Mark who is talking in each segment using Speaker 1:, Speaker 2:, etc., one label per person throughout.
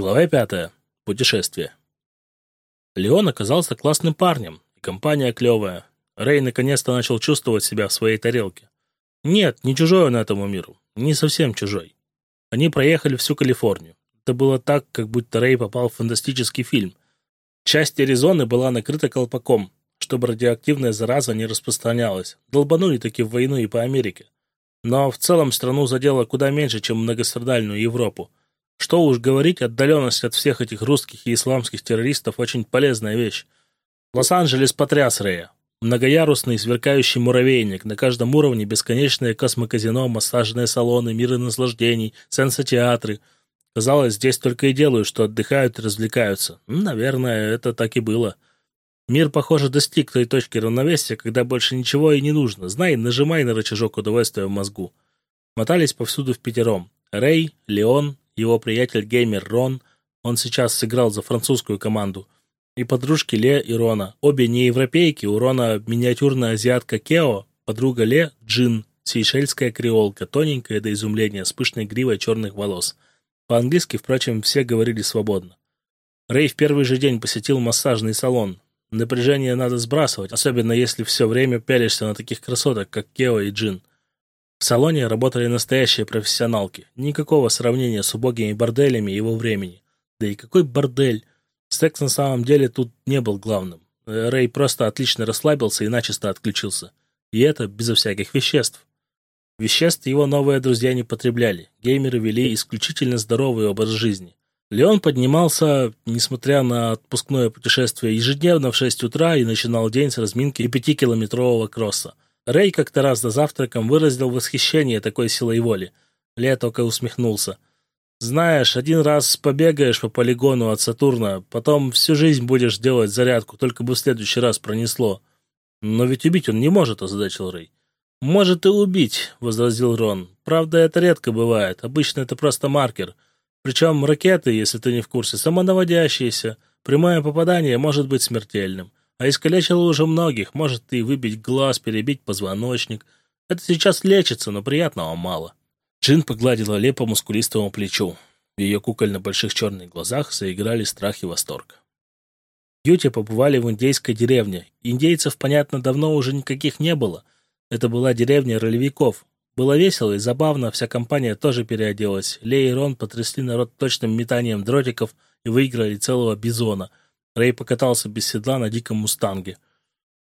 Speaker 1: Глава пятая. Путешествие. Леон оказался классным парнем, и компания клевая. Рэй наконец-то начал чувствовать себя в своей тарелке. Нет, не чужой он этому миру. Не совсем чужой. Они проехали всю Калифорнию. Это было так, как будто Рэй попал в фантастический фильм. Часть Аризоны была накрыта колпаком, чтобы радиоактивная зараза не распространялась. Долбанули таки в войну и по Америке. Но в целом страну задело куда меньше, чем многострадальную Европу. Что уж говорить, отдаленность от всех этих русских и исламских террористов очень полезная вещь. Лос-Анджелес потряс Рея. Многоярусный сверкающий муравейник, на каждом уровне бесконечное космоказино, массажные салоны, миры наслаждений, сенсотеатры. Казалось, здесь только и делают, что отдыхают и развлекаются. Наверное, это так и было. Мир, похоже, достиг той точки равновесия, когда больше ничего и не нужно. Знай, нажимай на рычажок удовольствия в мозгу. Мотались повсюду в пятером. Рэй, Леон, его приятель-геймер Рон, он сейчас сыграл за французскую команду, и подружки Ле и Рона. Обе не европейки, у Рона миниатюрная азиатка Кео, подруга Ле – Джин, сейшельская креолка, тоненькая до изумления, с пышной гривой черных волос. По-английски, впрочем, все говорили свободно. Рэй в первый же день посетил массажный салон. Напряжение надо сбрасывать, особенно если все время пялишься на таких красоток, как Кео и Джин. В салоне работали настоящие профессионалки. Никакого сравнения с убогими борделями его времени. Да и какой бордель? Секс на самом деле тут не был главным. Рэй просто отлично расслабился и начисто отключился. И это безо всяких веществ. Веществ его новые друзья не потребляли. Геймеры вели исключительно здоровый образ жизни. Леон поднимался, несмотря на отпускное путешествие, ежедневно в 6 утра и начинал день с разминки и пятикилометрового кросса. Рэй как-то раз за завтраком выразил восхищение такой силой воли. Ле только усмехнулся. «Знаешь, один раз побегаешь по полигону от Сатурна, потом всю жизнь будешь делать зарядку, только бы в следующий раз пронесло». «Но ведь убить он не может», — озадачил Рэй. «Может и убить», — возразил Рон. «Правда, это редко бывает. Обычно это просто маркер. Причем ракеты, если ты не в курсе, самонаводящиеся. Прямое попадание может быть смертельным. А искалечила уже многих, может и выбить глаз, перебить позвоночник. Это сейчас лечится, но приятного мало. Джин погладила Ле по мускулистому плечу. В ее кукольно-больших черных глазах заиграли страх и восторг. Юте побывали в индейской деревне. Индейцев, понятно, давно уже никаких не было. Это была деревня ролевиков. Было весело и забавно, вся компания тоже переоделась. Ле и Рон потрясли народ точным метанием дротиков и выиграли целого бизона — Рэй покатался без седла на диком мустанге.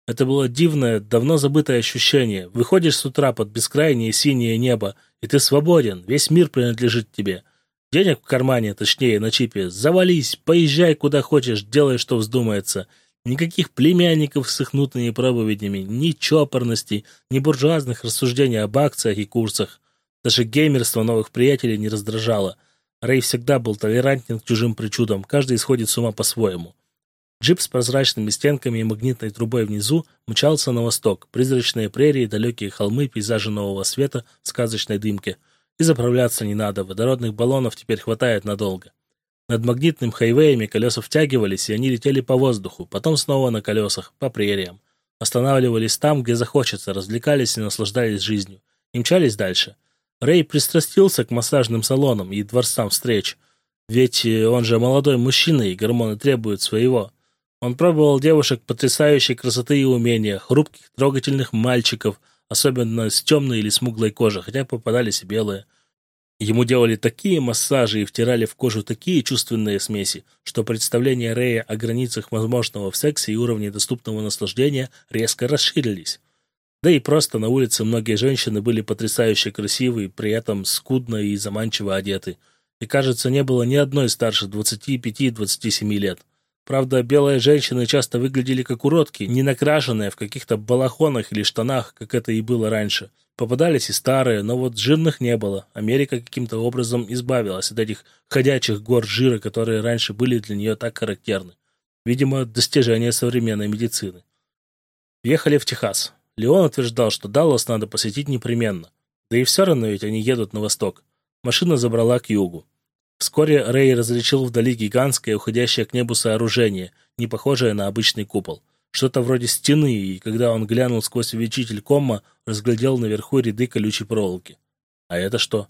Speaker 1: Это было дивное, давно забытое ощущение. Выходишь с утра под бескрайнее синее небо, и ты свободен, весь мир принадлежит тебе. Денег в кармане, точнее, на чипе. Завались, поезжай куда хочешь, делай, что вздумается. Никаких племянников с их нутными проповедями, ни чопорности, ни буржуазных рассуждений об акциях и курсах. Даже геймерство новых приятелей не раздражало. Рэй всегда был толерантен к чужим причудам, каждый исходит с ума по-своему. Джип с прозрачными стенками и магнитной трубой внизу мчался на восток, призрачные прерии, далекие холмы, пейзажи нового света сказочной дымке. И заправляться не надо, водородных баллонов теперь хватает надолго. Над магнитным хайвеями колеса втягивались, и они летели по воздуху, потом снова на колесах, по прериям. Останавливались там, где захочется, развлекались и наслаждались жизнью. И мчались дальше. Рэй пристрастился к массажным салонам и дворцам встреч. Ведь он же молодой мужчина, и гормоны требуют своего. Он пробовал девушек потрясающей красоты и умения, хрупких, трогательных мальчиков, особенно с темной или смуглой кожей, хотя попадались и белые. Ему делали такие массажи и втирали в кожу такие чувственные смеси, что представления Рэя о границах возможного в сексе и уровне доступного наслаждения резко расширились. Да и просто на улице многие женщины были потрясающе красивы, при этом скудно и заманчиво одеты. И, кажется, не было ни одной старше 25-27 лет. Правда, белые женщины часто выглядели как уродки, не накрашенные в каких-то балахонах или штанах, как это и было раньше. Попадались и старые, но вот жирных не было. Америка каким-то образом избавилась от этих ходячих гор жира, которые раньше были для нее так характерны. Видимо, достижение современной медицины. Ехали в Техас. Леон утверждал, что Даллас надо посетить непременно. Да и все равно ведь они едут на восток. Машина забрала к югу. Вскоре Рэй различил вдали гигантское, уходящее к небу сооружение, не похожее на обычный купол. Что-то вроде стены, и когда он глянул сквозь увеличитель комма, разглядел наверху ряды колючей проволоки. А это что?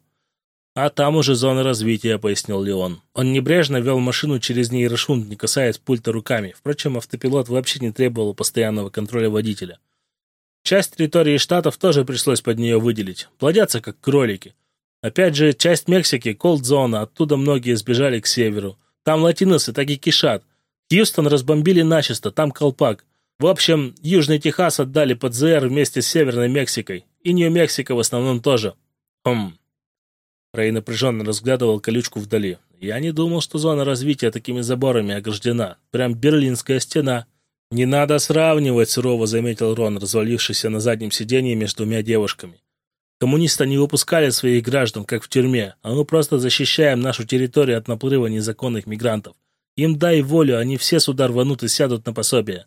Speaker 1: «А там уже зона развития», — пояснил Леон. Он небрежно вел машину через нейрошунт, не касаясь пульта руками. Впрочем, автопилот вообще не требовал постоянного контроля водителя. Часть территории штатов тоже пришлось под нее выделить. Плодятся, как кролики. Опять же, часть Мексики, колд-зона, оттуда многие сбежали к северу. Там латиносы так и кишат. Хьюстон разбомбили начисто, там колпак. В общем, Южный Техас отдали под ЗР вместе с Северной Мексикой. И Нью-Мексико в основном тоже. Хм. Рэй напряженно разглядывал колючку вдали. Я не думал, что зона развития такими заборами ограждена. Прям Берлинская стена. «Не надо сравнивать», — сурово заметил Рон, развалившийся на заднем сиденье между двумя девушками. «Коммунисты не выпускали своих граждан, как в тюрьме, а мы просто защищаем нашу территорию от наплыва незаконных мигрантов. Им дай волю, они все сюда рванут и сядут на пособие».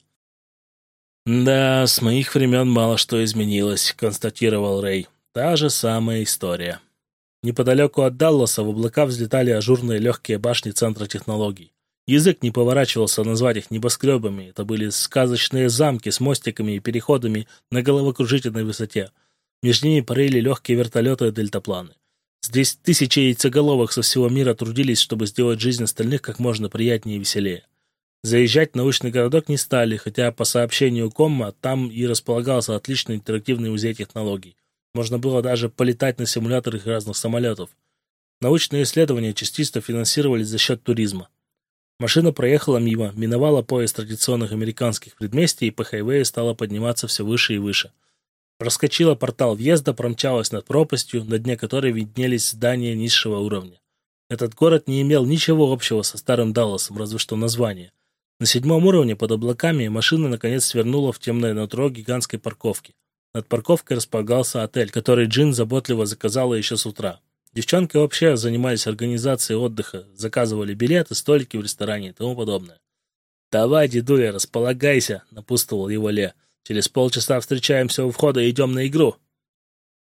Speaker 1: «Да, с моих времен мало что изменилось», — констатировал Рэй. «Та же самая история». Неподалеку от Далласа в облака взлетали ажурные легкие башни Центра технологий. Язык не поворачивался назвать их небоскребами. Это были сказочные замки с мостиками и переходами на головокружительной высоте. Между ними парили легкие вертолеты и дельтапланы. Здесь тысячи яйцеголовых со всего мира трудились, чтобы сделать жизнь остальных как можно приятнее и веселее. Заезжать в научный городок не стали, хотя по сообщению Комма там и располагался отличный интерактивный музей технологий. Можно было даже полетать на симуляторах разных самолетов. Научные исследования частично финансировались за счет туризма. Машина проехала мимо, миновала поезд традиционных американских предместий и по хайвею стала подниматься все выше и выше. Проскочила портал въезда, промчалась над пропастью, на дне которой виднелись здания низшего уровня. Этот город не имел ничего общего со старым Далласом, разве что название. На седьмом уровне под облаками машина наконец свернула в темное нутро гигантской парковки. Над парковкой располагался отель, который Джин заботливо заказала еще с утра. Девчонки вообще занимались организацией отдыха, заказывали билеты, столики в ресторане и тому подобное. «Давай, дедуля, располагайся», — напутствовал его Ле. «Через полчаса встречаемся у входа и идем на игру».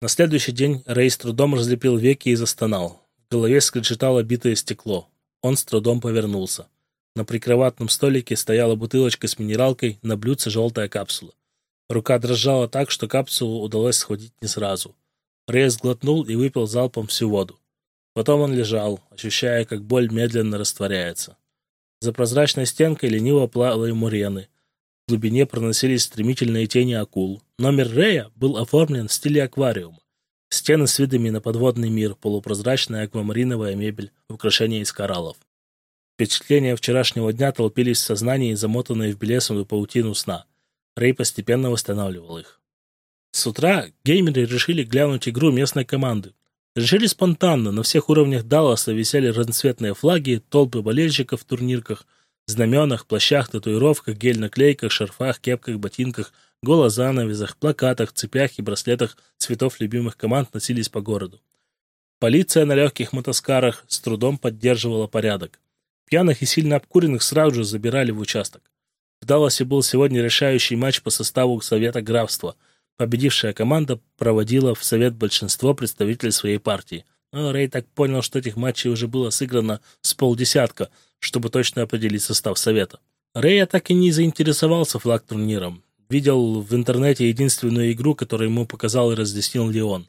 Speaker 1: На следующий день Рэй с трудом разлепил веки и застонал. В голове скрежетало битое стекло. Он с трудом повернулся. На прикроватном столике стояла бутылочка с минералкой, на блюдце желтая капсула. Рука дрожала так, что капсулу удалось схватить не сразу. Рейс глотнул и выпил залпом всю воду. Потом он лежал, ощущая, как боль медленно растворяется. За прозрачной стенкой лениво плавали мурены. Глубине проносились стремительные тени акул. Номер Рея был оформлен в стиле аквариума. Стены с видами на подводный мир, полупрозрачная аквамариновая мебель, украшения из кораллов. Впечатления вчерашнего дня толпились в сознании, замотанные в белесовую паутину сна. Рэй постепенно восстанавливал их. С утра геймеры решили глянуть игру местной команды. Решили спонтанно, на всех уровнях Далласа висели разноцветные флаги, толпы болельщиков в турнирках, знаменах, плащах, татуировках, гель-наклейках, шарфах, кепках, ботинках, голозанавязах, плакатах, цепях и браслетах цветов любимых команд носились по городу. Полиция на легких мотоскарах с трудом поддерживала порядок. Пьяных и сильно обкуренных сразу же забирали в участок. В Далласе был сегодня решающий матч по составу Совета графства – Победившая команда проводила в совет большинство представителей своей партии. Но Рэй так понял, что этих матчей уже было сыграно с полдесятка, чтобы точно определить состав совета. Рэя так и не заинтересовался флаг-турниром. Видел в интернете единственную игру, которую ему показал и разъяснил Леон.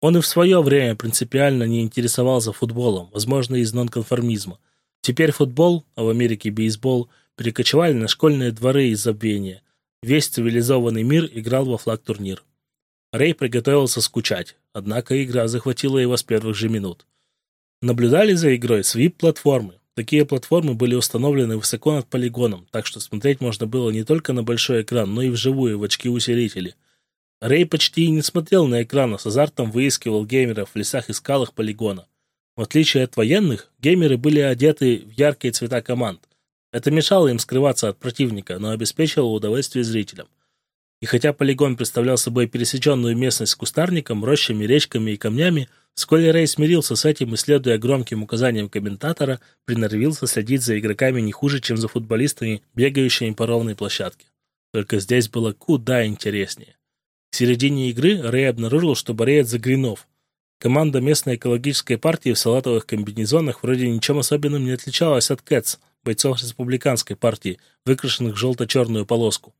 Speaker 1: Он и в свое время принципиально не интересовался футболом, возможно, из нонконформизма. Теперь футбол, а в Америке бейсбол, перекочевали на школьные дворы из забвения – Весь цивилизованный мир играл во флаг-турнир. Рэй приготовился скучать, однако игра захватила его с первых же минут. Наблюдали за игрой с VIP-платформы. Такие платформы были установлены высоко над полигоном, так что смотреть можно было не только на большой экран, но и вживую в очки-усилители. Рэй почти и не смотрел на экран, а с азартом выискивал геймеров в лесах и скалах полигона. В отличие от военных, геймеры были одеты в яркие цвета команд. Это мешало им скрываться от противника, но обеспечивало удовольствие зрителям. И хотя полигон представлял собой пересеченную местность с кустарником, рощами, речками и камнями, вскоре Рэй смирился с этим и, следуя громким указаниям комментатора, приноровился следить за игроками не хуже, чем за футболистами, бегающими по ровной площадке. Только здесь было куда интереснее. К середине игры Рэй обнаружил, что болеет за Гринов. Команда местной экологической партии в салатовых комбинезонах вроде ничем особенным не отличалась от Кэтс – бойцов республиканской партии, выкрашенных в желто-черную полоску.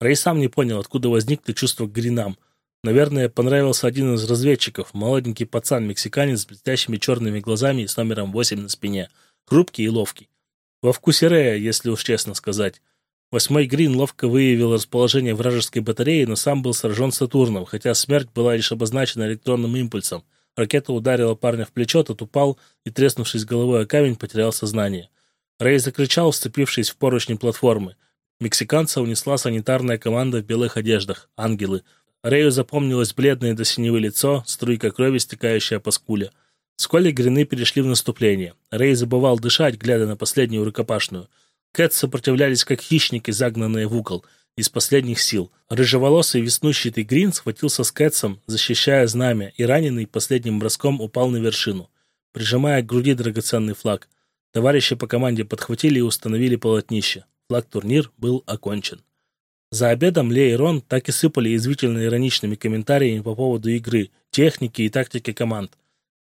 Speaker 1: Рэй сам не понял, откуда возникло чувство к гринам. Наверное, понравился один из разведчиков, молоденький пацан-мексиканец с блестящими черными глазами и с номером 8 на спине. Хрупкий и ловкий. Во вкусе Рея, если уж честно сказать. Восьмой Грин ловко выявил расположение вражеской батареи, но сам был сражен Сатурном, хотя смерть была лишь обозначена электронным импульсом. Ракета ударила парня в плечо, тот упал и, треснувшись головой о камень, потерял сознание. Рэй закричал, вцепившись в поручни платформы. Мексиканца унесла санитарная команда в белых одеждах, ангелы. Рэю запомнилось бледное до синевы лицо, струйка крови, стекающая по скуле. Вскоре грины перешли в наступление. Рэй забывал дышать, глядя на последнюю рукопашную. Кэт сопротивлялись, как хищники, загнанные в угол, из последних сил. Рыжеволосый веснущатый Грин схватился с Кэтсом, защищая знамя, и раненый последним броском упал на вершину, прижимая к груди драгоценный флаг. Товарищи по команде подхватили и установили полотнище. Флаг-турнир был окончен. За обедом Ле и Рон так и сыпали извительно-ироничными комментариями по поводу игры, техники и тактики команд.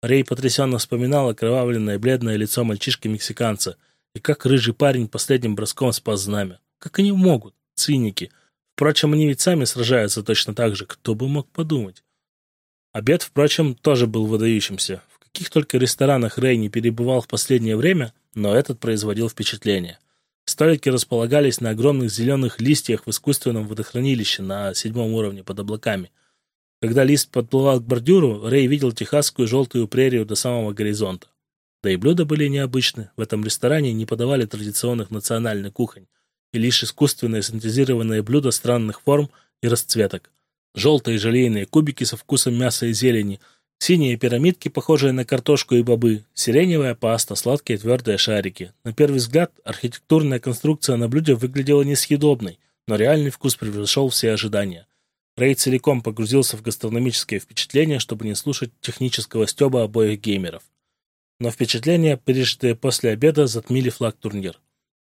Speaker 1: Рей потрясенно вспоминал окровавленное бледное лицо мальчишки-мексиканца и как рыжий парень последним броском спас знамя. Как они могут? Циники. Впрочем, они ведь сами сражаются точно так же. Кто бы мог подумать? Обед, впрочем, тоже был выдающимся. В каких только ресторанах Рей не перебывал в последнее время, но этот производил впечатление. Столики располагались на огромных зеленых листьях в искусственном водохранилище на седьмом уровне под облаками. Когда лист подплывал к бордюру, Рэй видел техасскую желтую прерию до самого горизонта. Да и блюда были необычны. В этом ресторане не подавали традиционных национальных кухонь, и лишь искусственные синтезированные блюда странных форм и расцветок. Желтые желейные кубики со вкусом мяса и зелени – Синие пирамидки, похожие на картошку и бобы, сиреневая паста, сладкие твердые шарики. На первый взгляд, архитектурная конструкция на блюде выглядела несъедобной, но реальный вкус превзошел все ожидания. Рэй целиком погрузился в гастрономические впечатления, чтобы не слушать технического стеба обоих геймеров. Но впечатления, пережитые после обеда, затмили флаг-турнир.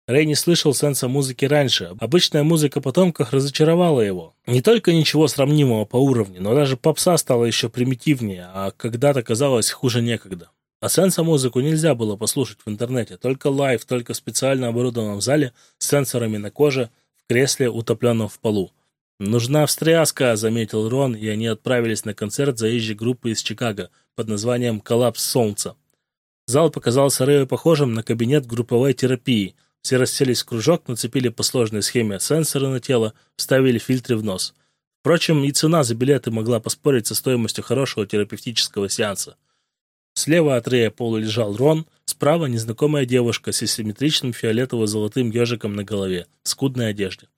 Speaker 1: Рэй не слышал сенса-музыки раньше. Обычная музыка потомков разочаровала его. Не только ничего сравнимого по уровню, но даже попса стала еще примитивнее, а когда-то казалось хуже некуда. А сенса-музыку нельзя было послушать в интернете, только live, только в специально оборудованном зале с сенсорами на коже, в кресле, утопленном в полу. «Нужна встряска», — заметил Рон, и они отправились на концерт заезжей группы из Чикаго под названием «Коллапс солнца». Зал показался Рэю похожим на кабинет групповой терапии — все расселись в кружок, нацепили по сложной схеме сенсоры на тело, вставили фильтры в нос. Впрочем, и цена за билеты могла поспорить со стоимостью хорошего терапевтического сеанса. Слева от Рея Пола лежал Рон, справа незнакомая девушка с асимметричным фиолетово-золотым ежиком на голове, в скудной одежде.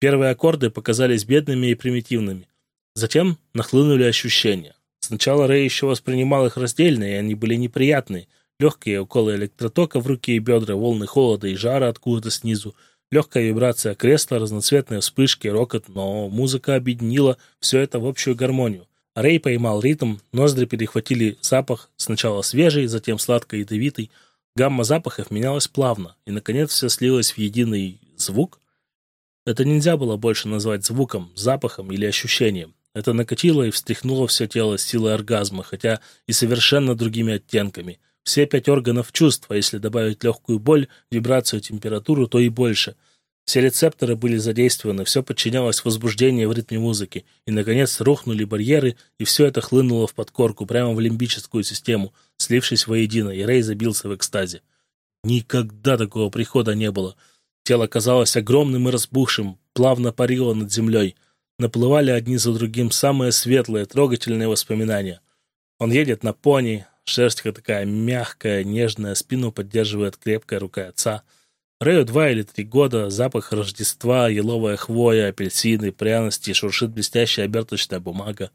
Speaker 1: Первые аккорды показались бедными и примитивными. Затем нахлынули ощущения. Сначала Рэй еще воспринимал их раздельно, и они были неприятные – Легкие уколы электротока в руки и бедра, волны холода и жара откуда-то снизу, легкая вибрация кресла, разноцветные вспышки, рокот, но музыка объединила все это в общую гармонию. Рэй поймал ритм, ноздри перехватили запах, сначала свежий, затем сладко-ядовитый. Гамма запахов менялась плавно, и, наконец, все слилось в единый звук. Это нельзя было больше назвать звуком, запахом или ощущением. Это накатило и встряхнуло все тело силой оргазма, хотя и совершенно другими оттенками – все пять органов чувств, а если добавить легкую боль, вибрацию, температуру, то и больше. Все рецепторы были задействованы, все подчинялось возбуждению в ритме музыки, и, наконец, рухнули барьеры, и все это хлынуло в подкорку, прямо в лимбическую систему, слившись воедино, и Рэй забился в экстазе. Никогда такого прихода не было. Тело казалось огромным и разбухшим, плавно парило над землей. Наплывали одни за другим самые светлые, трогательные воспоминания. Он едет на пони, Шерстка такая мягкая, нежная, спину поддерживает крепкая рука отца. Рэю два или три года, запах Рождества, еловая хвоя, апельсины, пряности, шуршит блестящая оберточная бумага.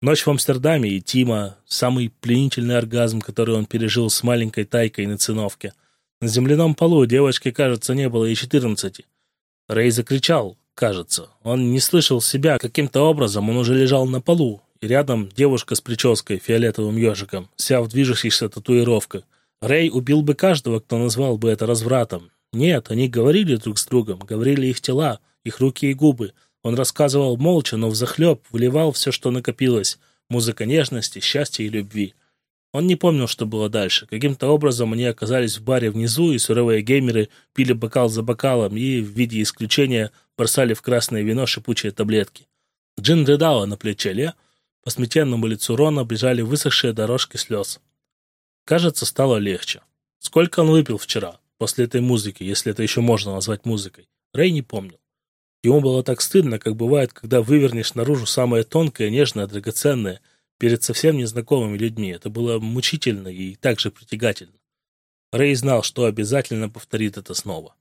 Speaker 1: Ночь в Амстердаме и Тима, самый пленительный оргазм, который он пережил с маленькой тайкой на циновке. На земляном полу девочке, кажется, не было и четырнадцати. Рэй закричал, кажется. Он не слышал себя каким-то образом, он уже лежал на полу, и рядом девушка с прической, фиолетовым ежиком, вся в движущихся татуировках. Рэй убил бы каждого, кто назвал бы это развратом. Нет, они говорили друг с другом, говорили их тела, их руки и губы. Он рассказывал молча, но взахлеб, вливал все, что накопилось. Музыка нежности, счастья и любви. Он не помнил, что было дальше. Каким-то образом они оказались в баре внизу, и суровые геймеры пили бокал за бокалом и, в виде исключения, бросали в красное вино шипучие таблетки. Джин рыдала на плече Ле, по сметенному лицу Рона бежали высохшие дорожки слез. Кажется, стало легче. Сколько он выпил вчера, после этой музыки, если это еще можно назвать музыкой, Рэй не помнил. Ему было так стыдно, как бывает, когда вывернешь наружу самое тонкое, нежное, драгоценное перед совсем незнакомыми людьми. Это было мучительно и также притягательно. Рэй знал, что обязательно повторит это снова.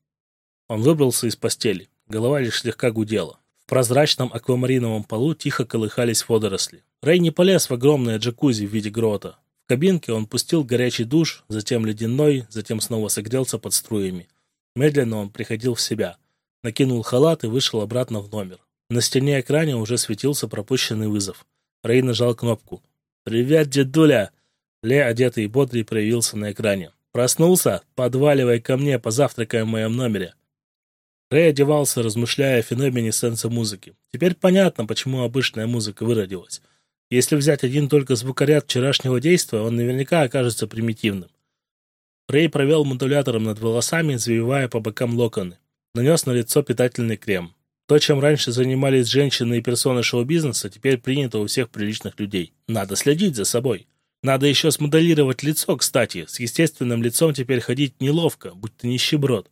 Speaker 1: Он выбрался из постели. Голова лишь слегка гудела. В прозрачном аквамариновом полу тихо колыхались водоросли. Рэй не полез в огромное джакузи в виде грота. В кабинке он пустил горячий душ, затем ледяной, затем снова согрелся под струями. Медленно он приходил в себя. Накинул халат и вышел обратно в номер. На стене экране уже светился пропущенный вызов. Рэй нажал кнопку. «Привет, дедуля!» Ле, одетый и бодрый, проявился на экране. «Проснулся? Подваливай ко мне, позавтракаем в моем номере». Рэй одевался, размышляя о феномене сенса музыки. Теперь понятно, почему обычная музыка выродилась. Если взять один только звукоряд вчерашнего действия, он наверняка окажется примитивным. Рэй провел модулятором над волосами, завивая по бокам локоны. Нанес на лицо питательный крем. То, чем раньше занимались женщины и персоны шоу-бизнеса, теперь принято у всех приличных людей. Надо следить за собой. Надо еще смоделировать лицо, кстати. С естественным лицом теперь ходить неловко, будь ты нищеброд.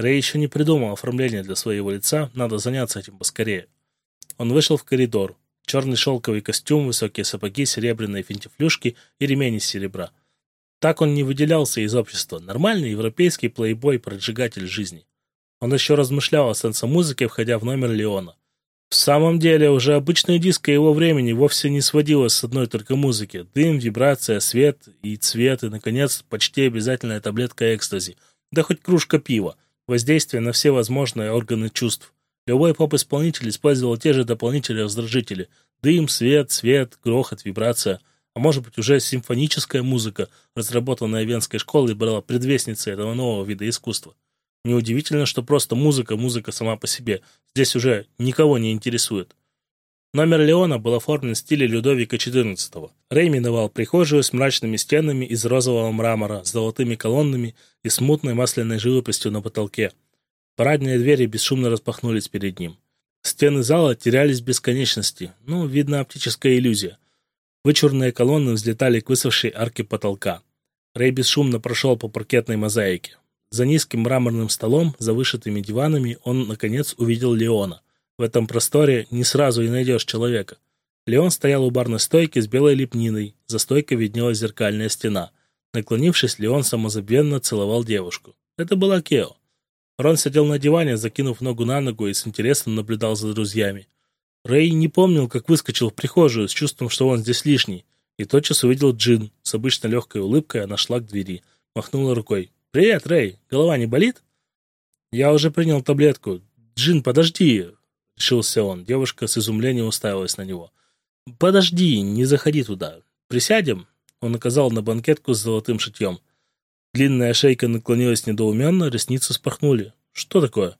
Speaker 1: Рэй еще не придумал оформление для своего лица, надо заняться этим поскорее. Он вышел в коридор. Черный шелковый костюм, высокие сапоги, серебряные финтифлюшки и ремень из серебра. Так он не выделялся из общества. Нормальный европейский плейбой-проджигатель жизни. Он еще размышлял о сенсо-музыке, входя в номер Леона. В самом деле, уже обычная диско его времени вовсе не сводилась с одной только музыки. Дым, вибрация, свет и цвет, и, наконец, почти обязательная таблетка экстази. Да хоть кружка пива воздействие на все возможные органы чувств. Любой поп-исполнитель использовал те же дополнители-раздражители. Дым, свет, свет, грохот, вибрация. А может быть уже симфоническая музыка, разработанная Венской школой, была предвестницей этого нового вида искусства. Неудивительно, что просто музыка, музыка сама по себе, здесь уже никого не интересует. Номер Леона был оформлен в стиле Людовика XIV. Рэй миновал прихожую с мрачными стенами из розового мрамора, с золотыми колоннами и смутной масляной живописью на потолке. Парадные двери бесшумно распахнулись перед ним. Стены зала терялись в бесконечности, ну, видно, оптическая иллюзия. Вычурные колонны взлетали к высохшей арке потолка. Рэй бесшумно прошел по паркетной мозаике. За низким мраморным столом, за вышитыми диванами, он, наконец, увидел Леона – в этом просторе не сразу и найдешь человека. Леон стоял у барной стойки с белой лепниной, за стойкой виднелась зеркальная стена. Наклонившись, Леон самозабвенно целовал девушку. Это была Кео. Рон сидел на диване, закинув ногу на ногу и с интересом наблюдал за друзьями. Рэй не помнил, как выскочил в прихожую с чувством, что он здесь лишний, и тотчас увидел Джин. С обычно легкой улыбкой она шла к двери, махнула рукой. «Привет, Рэй! Голова не болит?» «Я уже принял таблетку. Джин, подожди!» Решился он. Девушка с изумлением уставилась на него. «Подожди, не заходи туда. Присядем?» Он указал на банкетку с золотым шитьем. Длинная шейка наклонилась недоуменно, ресницы спорхнули. «Что такое?»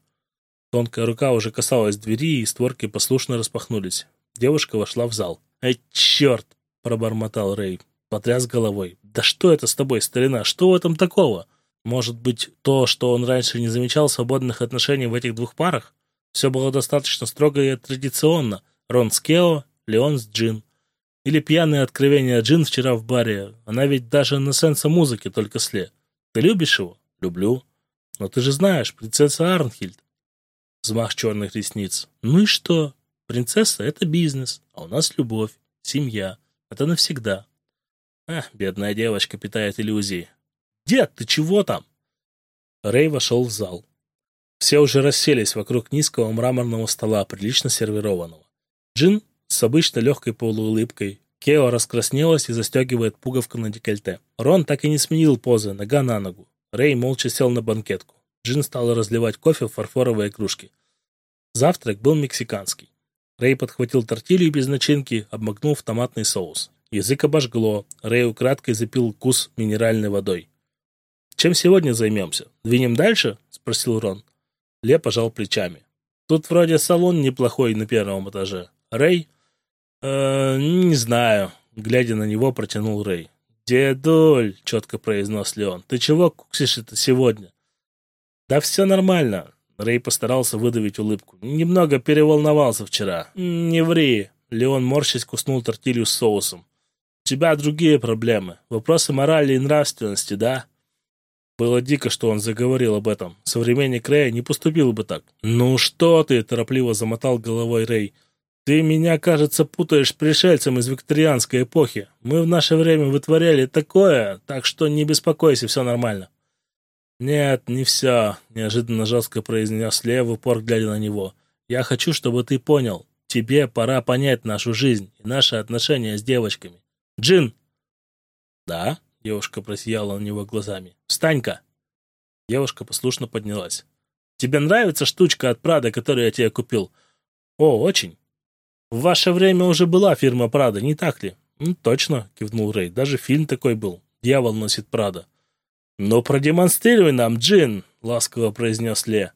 Speaker 1: Тонкая рука уже касалась двери, и створки послушно распахнулись. Девушка вошла в зал. «Эй, черт!» – пробормотал Рэй. Потряс головой. «Да что это с тобой, старина? Что в этом такого? Может быть, то, что он раньше не замечал свободных отношений в этих двух парах? Все было достаточно строго и традиционно. Рон с Кео, Леон с Джин. Или пьяное откровение Джин вчера в баре. Она ведь даже на сенса музыки только сле. Ты любишь его? Люблю. Но ты же знаешь, принцесса Арнхильд. Взмах черных ресниц. Ну и что? Принцесса — это бизнес, а у нас любовь, семья. Это навсегда. Ах, бедная девочка питает иллюзии. Дед, ты чего там? Рэй вошел в зал. Все уже расселись вокруг низкого мраморного стола, прилично сервированного. Джин с обычно легкой полуулыбкой. Кео раскраснелась и застегивает пуговку на декольте. Рон так и не сменил позы, нога на ногу. Рэй молча сел на банкетку. Джин стала разливать кофе в фарфоровые кружки. Завтрак был мексиканский. Рэй подхватил тортилью без начинки, обмакнул в томатный соус. Язык обожгло. Рэй украдкой запил вкус минеральной водой. «Чем сегодня займемся? Двинем дальше?» – спросил Рон. Ле пожал плечами. Тут вроде салон неплохой на первом этаже. Рэй? Э, не знаю. Глядя на него, протянул Рэй. «Дедуль!» — четко произнес Леон. «Ты чего куксишь это сегодня?» «Да все нормально. Рэй постарался выдавить улыбку. «Немного переволновался вчера». «Не ври». Леон морщись куснул тортилью с соусом. «У тебя другие проблемы. Вопросы морали и нравственности, да?» Было дико, что он заговорил об этом. Современник Рэя не поступил бы так. «Ну что ты?» – торопливо замотал головой Рэй. «Ты меня, кажется, путаешь пришельцем из викторианской эпохи. Мы в наше время вытворяли такое, так что не беспокойся, все нормально». «Нет, не все», — неожиданно жестко произнес Лев, упор глядя на него. «Я хочу, чтобы ты понял. Тебе пора понять нашу жизнь и наши отношения с девочками. Джин!» «Да?» — девушка просияла на него глазами. «Встань-ка!» Девушка послушно поднялась. «Тебе нравится штучка от Прада, которую я тебе купил?» «О, очень!» «В ваше время уже была фирма Прада, не так ли?» «Ну, точно», — кивнул Рэй. «Даже фильм такой был. Дьявол носит Прада». «Ну, продемонстрируй нам, Джин!» — ласково произнес Ле.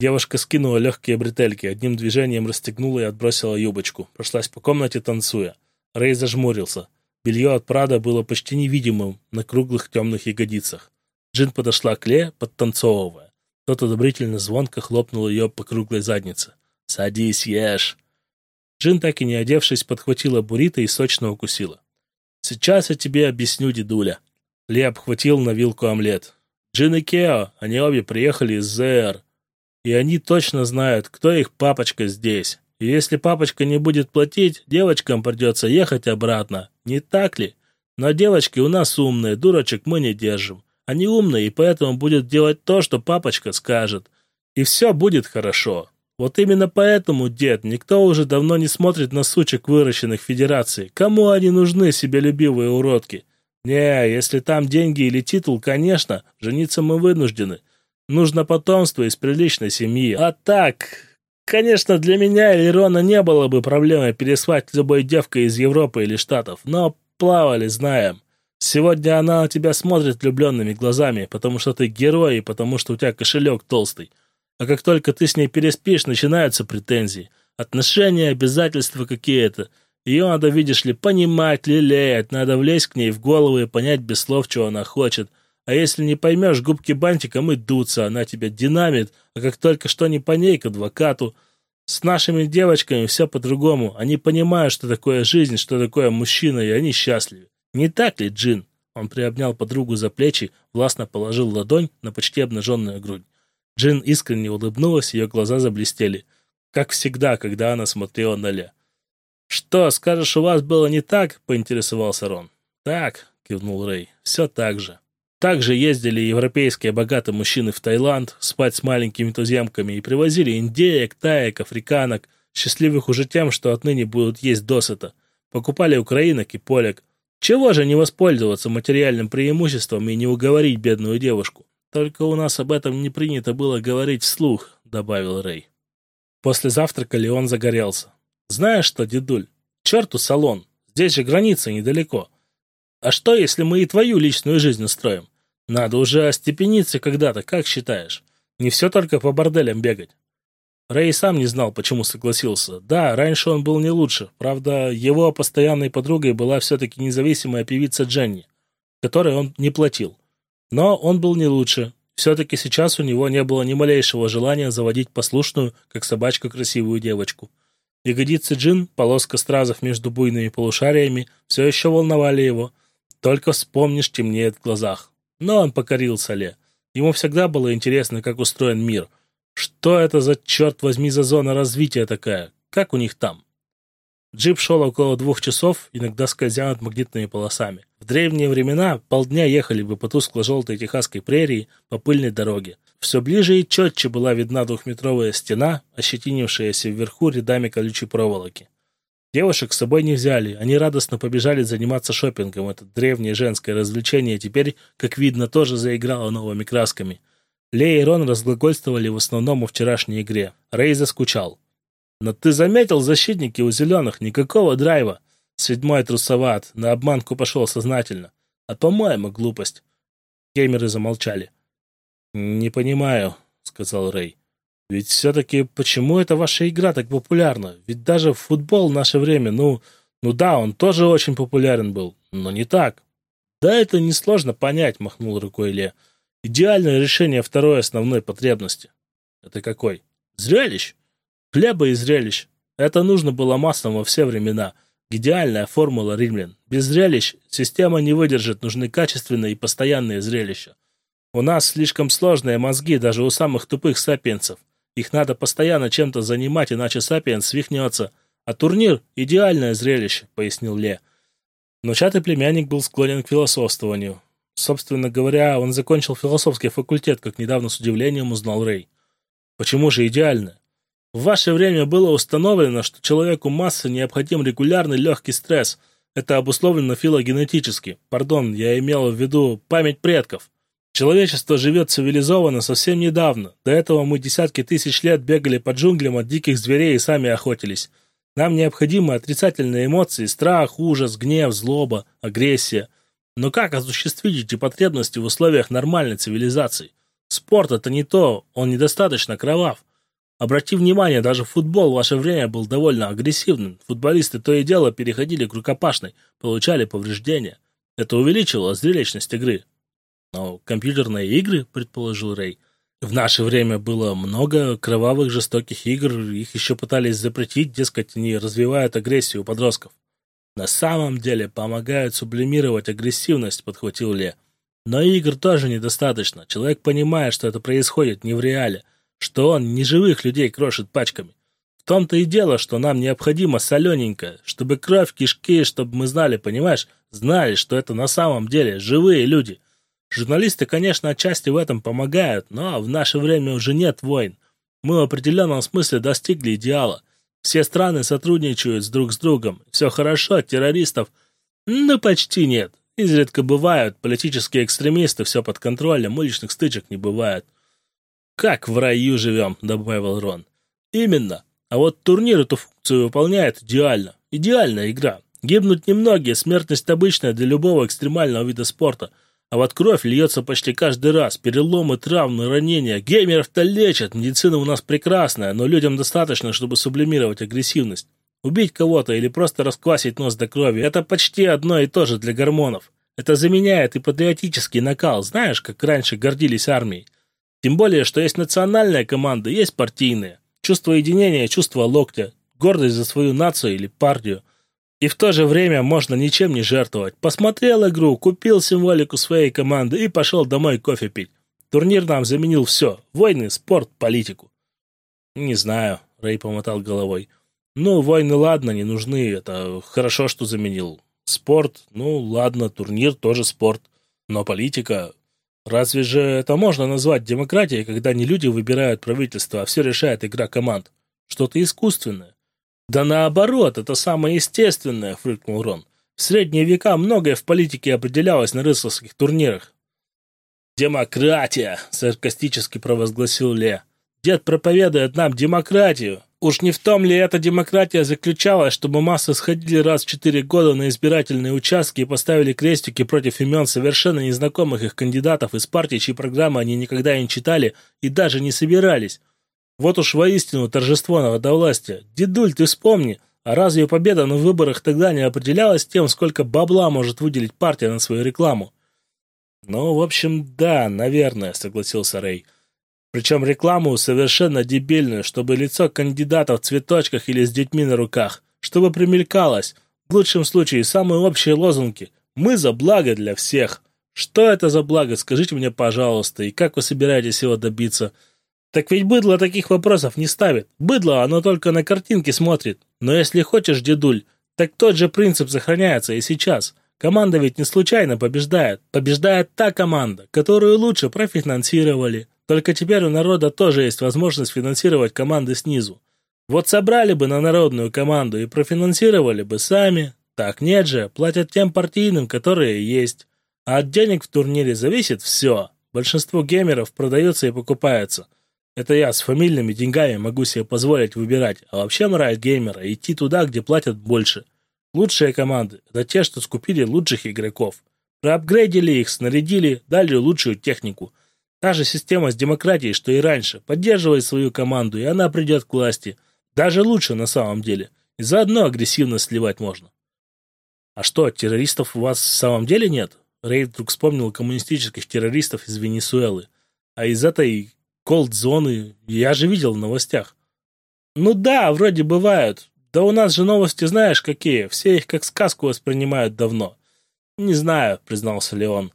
Speaker 1: Девушка скинула легкие бретельки, одним движением расстегнула и отбросила юбочку. Прошлась по комнате, танцуя. Рэй зажмурился. Белье от Прада было почти невидимым на круглых темных ягодицах. Джин подошла к Ле, подтанцовывая. Тот одобрительно звонко хлопнул ее по круглой заднице. «Садись, ешь!» Джин, так и не одевшись, подхватила буррито и сочно укусила. «Сейчас я тебе объясню, дедуля», ли обхватил на вилку омлет. Джин и Кео, они обе приехали из ЗР. И они точно знают, кто их папочка здесь. И если папочка не будет платить, девочкам придется ехать обратно. Не так ли? Но девочки у нас умные, дурочек мы не держим. Они умные, и поэтому будут делать то, что папочка скажет. И все будет хорошо. Вот именно поэтому, дед, никто уже давно не смотрит на сучек, выращенных Федерацией. Кому они нужны, себелюбивые уродки? Не, если там деньги или титул, конечно, жениться мы вынуждены. Нужно потомство из приличной семьи. А так, конечно, для меня или Рона не было бы проблемы переслать любой девкой из Европы или Штатов, но плавали, знаем. Сегодня она на тебя смотрит влюбленными глазами, потому что ты герой и потому что у тебя кошелек толстый. А как только ты с ней переспишь, начинаются претензии. Отношения, обязательства какие-то. Ее надо, видишь ли, понимать, лелеять, надо влезть к ней в голову и понять без слов, чего она хочет. А если не поймешь, губки бантиком идутся, она тебя динамит, а как только что не по ней, к адвокату. С нашими девочками все по-другому. Они понимают, что такое жизнь, что такое мужчина, и они счастливы. Не так ли, Джин? Он приобнял подругу за плечи, властно положил ладонь на почти обнаженную грудь. Джин искренне улыбнулась, ее глаза заблестели. Как всегда, когда она смотрела на Ля. «Что, скажешь, у вас было не так?» — поинтересовался Рон. «Так», — кивнул Рэй, — «все так же». Также ездили европейские богатые мужчины в Таиланд спать с маленькими туземками и привозили индеек, таек, африканок, счастливых уже тем, что отныне будут есть досыта. Покупали украинок и полек. Чего же не воспользоваться материальным преимуществом и не уговорить бедную девушку? Только у нас об этом не принято было говорить вслух, добавил Рэй. После завтрака Леон загорелся. Знаешь что, дедуль, черту салон, здесь же граница недалеко. А что, если мы и твою личную жизнь устроим? Надо уже остепениться когда-то, как считаешь? Не все только по борделям бегать. Рэй сам не знал, почему согласился. Да, раньше он был не лучше. Правда, его постоянной подругой была все-таки независимая певица Дженни, которой он не платил. Но он был не лучше. Все-таки сейчас у него не было ни малейшего желания заводить послушную, как собачка, красивую девочку. Ягодицы Джин, полоска стразов между буйными полушариями, все еще волновали его. Только вспомнишь, темнеет в глазах. Но он покорился Ле. Ему всегда было интересно, как устроен мир. Что это за, черт возьми, за зона развития такая? Как у них там? Джип шел около двух часов, иногда скользя над магнитными полосами. В древние времена полдня ехали бы по тускло-желтой техасской прерии по пыльной дороге. Все ближе и четче была видна двухметровая стена, ощетинившаяся вверху рядами колючей проволоки. Девушек с собой не взяли, они радостно побежали заниматься шопингом. Это древнее женское развлечение теперь, как видно, тоже заиграло новыми красками. Лея и Рон разглагольствовали в основном о вчерашней игре. Рэй заскучал. Но ты заметил, защитники у зеленых, никакого драйва. Седьмой трусоват, на обманку пошел сознательно. А по-моему, глупость. Геймеры замолчали. «Не понимаю», — сказал Рэй. «Ведь все-таки почему эта ваша игра так популярна? Ведь даже футбол в наше время, ну, ну да, он тоже очень популярен был, но не так». «Да это несложно понять», — махнул рукой Ле. «Идеальное решение второй основной потребности». Это какой? Зрелищ? Хлеба и зрелищ. Это нужно было массам во все времена. Идеальная формула римлян. Без зрелищ система не выдержит, нужны качественные и постоянные зрелища. У нас слишком сложные мозги, даже у самых тупых сапиенсов. Их надо постоянно чем-то занимать, иначе сапиенс свихнется. А турнир – идеальное зрелище, пояснил Ле. Но чатый племянник был склонен к философствованию. Собственно говоря, он закончил философский факультет, как недавно с удивлением узнал Рэй. Почему же идеальное? В ваше время было установлено, что человеку массы необходим регулярный легкий стресс. Это обусловлено филогенетически. Пардон, я имел в виду память предков. Человечество живет цивилизованно совсем недавно. До этого мы десятки тысяч лет бегали по джунглям от диких зверей и сами охотились. Нам необходимы отрицательные эмоции, страх, ужас, гнев, злоба, агрессия. Но как осуществить эти потребности в условиях нормальной цивилизации? Спорт это не то, он недостаточно кровав. Обрати внимание, даже футбол в ваше время был довольно агрессивным. Футболисты то и дело переходили к рукопашной, получали повреждения. Это увеличивало зрелищность игры. Но компьютерные игры, предположил Рэй. В наше время было много кровавых жестоких игр, их еще пытались запретить, дескать, они развивают агрессию у подростков. На самом деле помогают сублимировать агрессивность, подхватил Ле. Но игр тоже недостаточно. Человек понимает, что это происходит не в реале, что он не живых людей крошит пачками. В том-то и дело, что нам необходимо солененькое, чтобы кровь, кишки, чтобы мы знали, понимаешь, знали, что это на самом деле живые люди – Журналисты, конечно, отчасти в этом помогают, но в наше время уже нет войн. Мы в определенном смысле достигли идеала. Все страны сотрудничают с друг с другом. Все хорошо, террористов... Ну, почти нет. Изредка бывают. Политические экстремисты, все под контролем, уличных стычек не бывает. «Как в раю живем», — добавил Рон. «Именно. А вот турнир эту функцию выполняет идеально. Идеальная игра. Гибнут немногие, смертность обычная для любого экстремального вида спорта — а вот кровь льется почти каждый раз. Переломы, травмы, ранения. Геймеров-то лечат. Медицина у нас прекрасная, но людям достаточно, чтобы сублимировать агрессивность. Убить кого-то или просто расквасить нос до крови – это почти одно и то же для гормонов. Это заменяет и патриотический накал. Знаешь, как раньше гордились армией? Тем более, что есть национальная команда, есть партийная. Чувство единения, чувство локтя, гордость за свою нацию или партию. И в то же время можно ничем не жертвовать. Посмотрел игру, купил символику своей команды и пошел домой кофе пить. Турнир нам заменил все. Войны, спорт, политику. Не знаю, Рэй помотал головой. Ну, войны ладно, не нужны. Это хорошо, что заменил. Спорт, ну ладно, турнир тоже спорт. Но политика... Разве же это можно назвать демократией, когда не люди выбирают правительство, а все решает игра команд? Что-то искусственное. «Да наоборот, это самое естественное», — фыркнул Рон. «В средние века многое в политике определялось на рыцарских турнирах». «Демократия!» — саркастически провозгласил Ле. «Дед проповедует нам демократию. Уж не в том ли эта демократия заключалась, чтобы массы сходили раз в четыре года на избирательные участки и поставили крестики против имен совершенно незнакомых их кандидатов из партий, чьи программы они никогда не читали и даже не собирались, вот уж воистину торжество народовластия. Дедуль, ты вспомни, а разве победа на выборах тогда не определялась тем, сколько бабла может выделить партия на свою рекламу? Ну, в общем, да, наверное, согласился Рэй. Причем рекламу совершенно дебильную, чтобы лицо кандидата в цветочках или с детьми на руках, чтобы примелькалось. В лучшем случае самые общие лозунги. Мы за благо для всех. Что это за благо, скажите мне, пожалуйста, и как вы собираетесь его добиться? Так ведь быдло таких вопросов не ставит. Быдло оно только на картинки смотрит. Но если хочешь, дедуль, так тот же принцип сохраняется и сейчас. Команда ведь не случайно побеждает. Побеждает та команда, которую лучше профинансировали. Только теперь у народа тоже есть возможность финансировать команды снизу. Вот собрали бы на народную команду и профинансировали бы сами. Так нет же, платят тем партийным, которые есть. А от денег в турнире зависит все. Большинство геймеров продается и покупается. Это я с фамильными деньгами могу себе позволить выбирать, а вообще мораль геймера – идти туда, где платят больше. Лучшие команды – это те, что скупили лучших игроков. Проапгрейдили их, снарядили, дали лучшую технику. Та же система с демократией, что и раньше. Поддерживай свою команду, и она придет к власти. Даже лучше на самом деле. И заодно агрессивно сливать можно. А что, террористов у вас в самом деле нет? Рейд вдруг вспомнил коммунистических террористов из Венесуэлы. А из этой колд-зоны, я же видел в новостях. Ну да, вроде бывают. Да у нас же новости знаешь какие, все их как сказку воспринимают давно. Не знаю, признался Леон.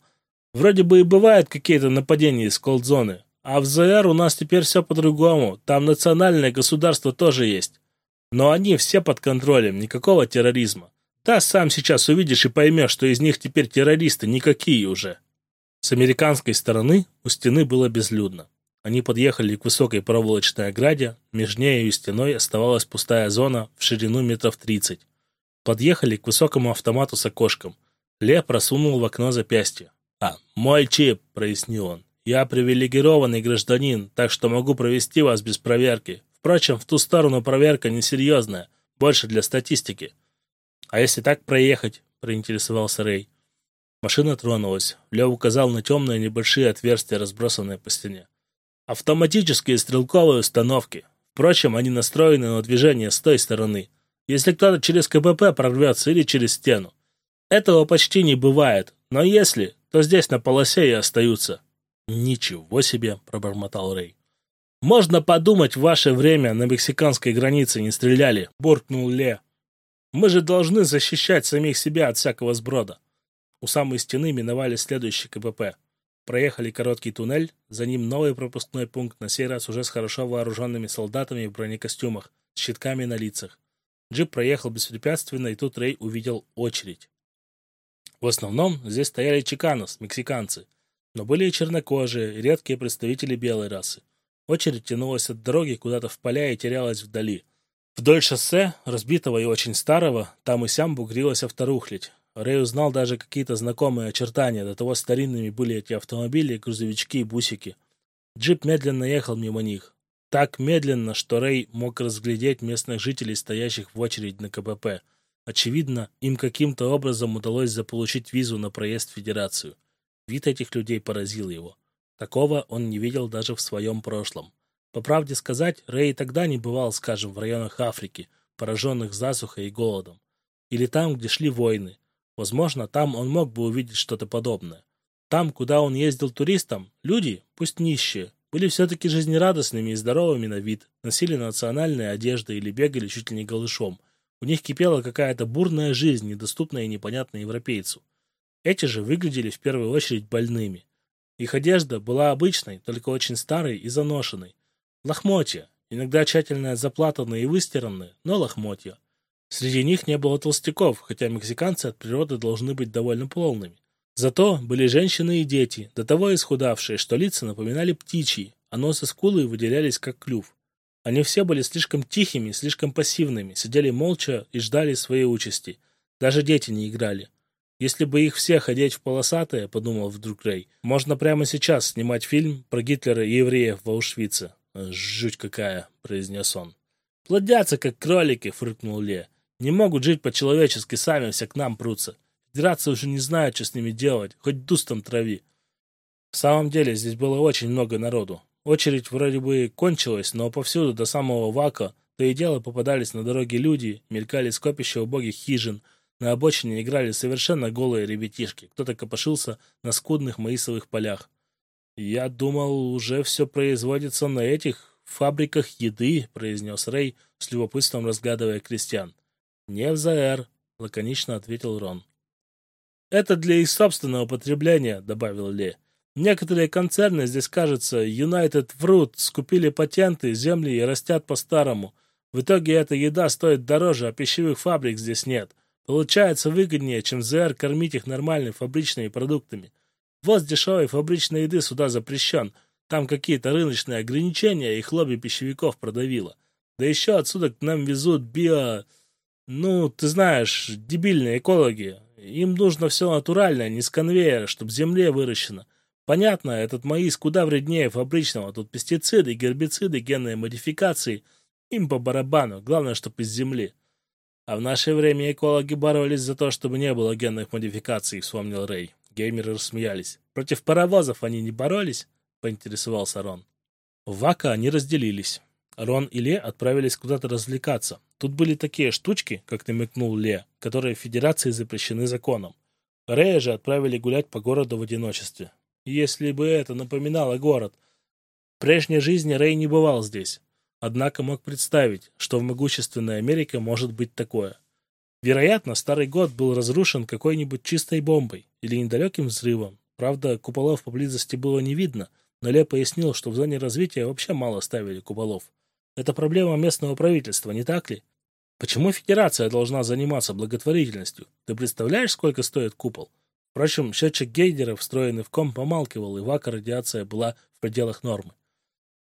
Speaker 1: Вроде бы и бывают какие-то нападения из колд-зоны. А в ЗР у нас теперь все по-другому. Там национальное государство тоже есть. Но они все под контролем, никакого терроризма. Да, сам сейчас увидишь и поймешь, что из них теперь террористы никакие уже. С американской стороны у стены было безлюдно. Они подъехали к высокой проволочной ограде, между ней и стеной оставалась пустая зона в ширину метров тридцать. Подъехали к высокому автомату с окошком. Ле просунул в окно запястье. «А, мой чип», — прояснил он. «Я привилегированный гражданин, так что могу провести вас без проверки. Впрочем, в ту сторону проверка несерьезная, больше для статистики». «А если так проехать?» — проинтересовался Рэй. Машина тронулась. Лев указал на темные небольшие отверстия, разбросанные по стене. Автоматические стрелковые установки. Впрочем, они настроены на движение с той стороны. Если кто-то через КПП прорвется или через стену. Этого почти не бывает, но если, то здесь на полосе и остаются. «Ничего себе!» – пробормотал Рэй. «Можно подумать, в ваше время на мексиканской границе не стреляли», – буркнул Ле. «Мы же должны защищать самих себя от всякого сброда». У самой стены миновали следующий КПП. Проехали короткий туннель, за ним новый пропускной пункт, на сей раз уже с хорошо вооруженными солдатами в бронекостюмах, с щитками на лицах. Джип проехал беспрепятственно, и тут Рэй увидел очередь. В основном здесь стояли чиканос, мексиканцы, но были и чернокожие, и редкие представители белой расы. Очередь тянулась от дороги куда-то в поля и терялась вдали. Вдоль шоссе, разбитого и очень старого, там и сям бугрилась авторухлядь. Рэй узнал даже какие-то знакомые очертания, до того старинными были эти автомобили, грузовички и бусики. Джип медленно ехал мимо них. Так медленно, что Рэй мог разглядеть местных жителей, стоящих в очередь на КПП. Очевидно, им каким-то образом удалось заполучить визу на проезд в Федерацию. Вид этих людей поразил его. Такого он не видел даже в своем прошлом. По правде сказать, Рэй тогда не бывал, скажем, в районах Африки, пораженных засухой и голодом. Или там, где шли войны, Возможно, там он мог бы увидеть что-то подобное. Там, куда он ездил туристом, люди, пусть нищие, были все-таки жизнерадостными и здоровыми на вид, носили национальные одежды или бегали чуть ли не голышом. У них кипела какая-то бурная жизнь, недоступная и непонятная европейцу. Эти же выглядели в первую очередь больными. Их одежда была обычной, только очень старой и заношенной. Лохмотья, иногда тщательно заплатанные и выстиранные, но лохмотья. Среди них не было толстяков, хотя мексиканцы от природы должны быть довольно полными. Зато были женщины и дети, до того исхудавшие, что лица напоминали птичьи, а нос и скулы выделялись как клюв. Они все были слишком тихими, слишком пассивными, сидели молча и ждали своей участи. Даже дети не играли. Если бы их всех одеть в полосатые, подумал вдруг Рэй, можно прямо сейчас снимать фильм про Гитлера и евреев в Аушвице. «Жуть какая!» – произнес он. «Плодятся, как кролики!» – фыркнул Ле. Не могут жить по-человечески, сами все к нам прутся. Федерация уже не знает, что с ними делать, хоть дустом трави. В самом деле, здесь было очень много народу. Очередь вроде бы кончилась, но повсюду, до самого Вака, то и дело попадались на дороге люди, мелькали скопища убогих хижин, на обочине играли совершенно голые ребятишки, кто-то копошился на скудных маисовых полях. «Я думал, уже все производится на этих фабриках еды», — произнес Рэй, с любопытством разгадывая крестьян. «Не в ЗР», — лаконично ответил Рон. «Это для их собственного потребления», — добавил Ли. «Некоторые концерны здесь, кажется, United Fruit, скупили патенты, земли и растят по-старому. В итоге эта еда стоит дороже, а пищевых фабрик здесь нет. Получается выгоднее, чем ЗР кормить их нормальными фабричными продуктами. Ввоз дешевой фабричной еды сюда запрещен. Там какие-то рыночные ограничения, их лобби пищевиков продавило. Да еще отсюда к нам везут био... Ну, ты знаешь, дебильные экологи. Им нужно все натуральное, не с конвейера, чтобы земле выращено. Понятно, этот маис куда вреднее фабричного. Тут пестициды, гербициды, генные модификации. Им по барабану. Главное, чтобы из земли. А в наше время экологи боролись за то, чтобы не было генных модификаций, вспомнил Рэй. Геймеры рассмеялись. Против паровозов они не боролись? Поинтересовался Рон. В Вака они разделились. Рон и Ле отправились куда-то развлекаться. Тут были такие штучки, как намекнул Ле, которые в Федерации запрещены законом. Рэя же отправили гулять по городу в одиночестве. Если бы это напоминало город. прежней жизни Рэй не бывал здесь, однако мог представить, что в могущественной Америке может быть такое. Вероятно, старый год был разрушен какой-нибудь чистой бомбой или недалеким взрывом. Правда, куполов поблизости было не видно, но Ле пояснил, что в зоне развития вообще мало ставили куполов. Это проблема местного правительства, не так ли? Почему федерация должна заниматься благотворительностью? Ты представляешь, сколько стоит купол? Впрочем, счетчик Гейдера, встроенный в ком, помалкивал, и вака радиация была в пределах нормы.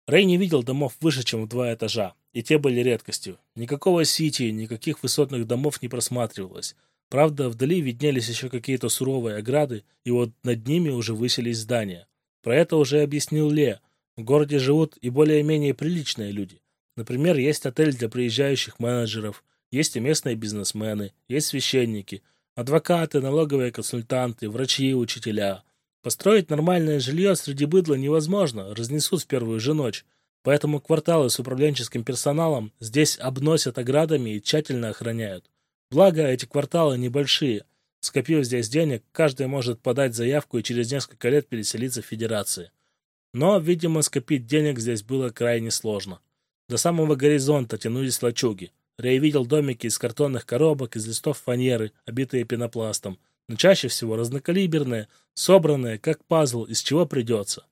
Speaker 1: Рэй не видел домов выше, чем в два этажа, и те были редкостью. Никакого сити, никаких высотных домов не просматривалось. Правда, вдали виднелись еще какие-то суровые ограды, и вот над ними уже высились здания. Про это уже объяснил Ле. В городе живут и более-менее приличные люди. Например, есть отель для приезжающих менеджеров, есть и местные бизнесмены, есть священники, адвокаты, налоговые консультанты, врачи, учителя. Построить нормальное жилье среди быдла невозможно, разнесут в первую же ночь. Поэтому кварталы с управленческим персоналом здесь обносят оградами и тщательно охраняют. Благо, эти кварталы небольшие. Скопив здесь денег, каждый может подать заявку и через несколько лет переселиться в Федерации. Но, видимо, скопить денег здесь было крайне сложно. До самого горизонта тянулись лачуги. Рэй видел домики из картонных коробок, из листов фанеры, обитые пенопластом, но чаще всего разнокалиберные, собранные, как пазл, из чего придется.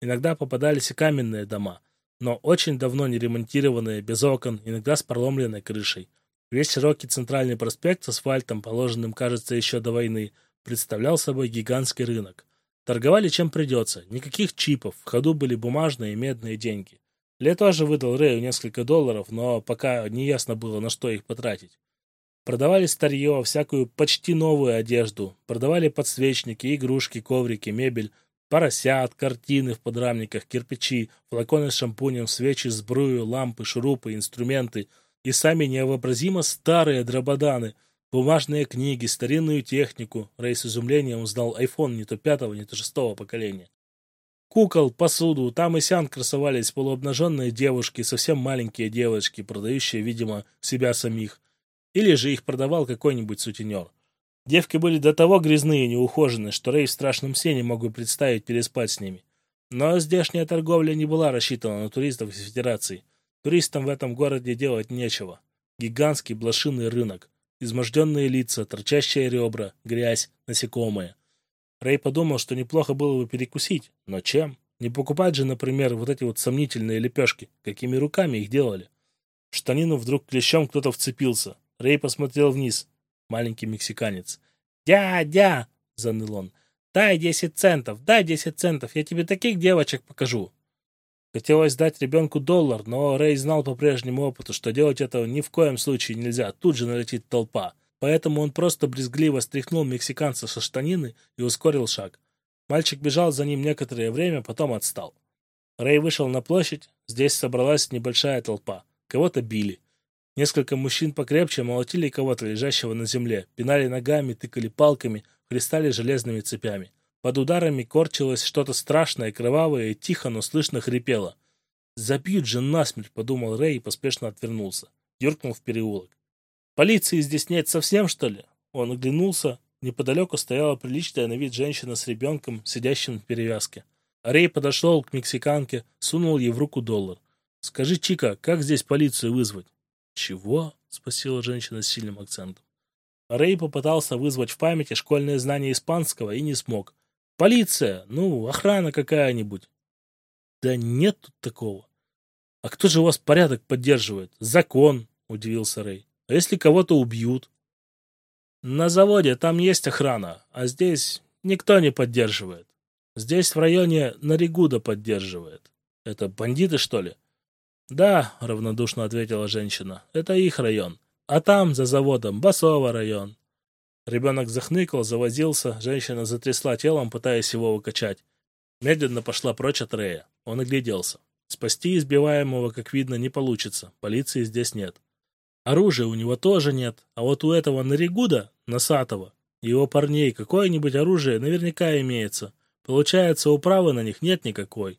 Speaker 1: Иногда попадались и каменные дома, но очень давно не ремонтированные, без окон, иногда с проломленной крышей. Весь широкий центральный проспект с асфальтом, положенным, кажется, еще до войны, представлял собой гигантский рынок. Торговали чем придется, никаких чипов, в ходу были бумажные и медные деньги. Ле тоже выдал Рэю несколько долларов, но пока не ясно было, на что их потратить. Продавали старье, всякую почти новую одежду, продавали подсвечники, игрушки, коврики, мебель, поросят, картины в подрамниках, кирпичи, флаконы с шампунем, свечи, сбрую, лампы, шурупы, инструменты и сами невообразимо старые дрободаны, бумажные книги, старинную технику. Рэй с изумлением узнал iPhone не то пятого, не то шестого поколения. Кукол, посуду, там и сян красовались полуобнаженные девушки, совсем маленькие девочки, продающие, видимо, себя самих – или же их продавал какой-нибудь сутенер. Девки были до того грязные и неухоженные, что Рэй в страшном сне мог бы представить переспать с ними. Но здешняя торговля не была рассчитана на туристов из Федерации. Туристам в этом городе делать нечего. Гигантский блошиный рынок, изможденные лица, торчащие ребра, грязь, насекомые. Рэй подумал, что неплохо было бы перекусить, но чем? Не покупать же, например, вот эти вот сомнительные лепешки, какими руками их делали. В штанину вдруг клещом кто-то вцепился. Рэй посмотрел вниз. Маленький мексиканец. «Дядя!» — заныл он. «Дай десять центов, дай десять центов, я тебе таких девочек покажу!» Хотелось дать ребенку доллар, но Рэй знал по прежнему опыту, что делать этого ни в коем случае нельзя, тут же налетит толпа. Поэтому он просто брезгливо стряхнул мексиканца со штанины и ускорил шаг. Мальчик бежал за ним некоторое время, потом отстал. Рэй вышел на площадь, здесь собралась небольшая толпа. Кого-то били. Несколько мужчин покрепче молотили кого-то, лежащего на земле, пинали ногами, тыкали палками, хлестали железными цепями. Под ударами корчилось что-то страшное, кровавое и тихо, но слышно хрипело. «Забьют же насмерть», — подумал Рэй и поспешно отвернулся. Деркнул в переулок. «Полиции здесь нет совсем, что ли?» Он оглянулся. Неподалеку стояла приличная на вид женщина с ребенком, сидящим в перевязке. Рэй подошел к мексиканке, сунул ей в руку доллар. «Скажи, Чика, как здесь полицию вызвать?» «Чего?» — спросила женщина с сильным акцентом. Рэй попытался вызвать в памяти школьные знания испанского и не смог. «Полиция! Ну, охрана какая-нибудь!» «Да нет тут такого!» «А кто же у вас порядок поддерживает?» «Закон!» — удивился Рэй. «А если кого-то убьют?» «На заводе там есть охрана, а здесь никто не поддерживает. Здесь в районе Наригуда поддерживает. Это бандиты, что ли?» «Да», — равнодушно ответила женщина, — «это их район. А там, за заводом, Басово район». Ребенок захныкал, завозился, женщина затрясла телом, пытаясь его выкачать. Медленно пошла прочь от Рея. Он огляделся. Спасти избиваемого, как видно, не получится. Полиции здесь нет. Оружия у него тоже нет. А вот у этого Наригуда, Носатого, его парней какое-нибудь оружие наверняка имеется. Получается, управы на них нет никакой.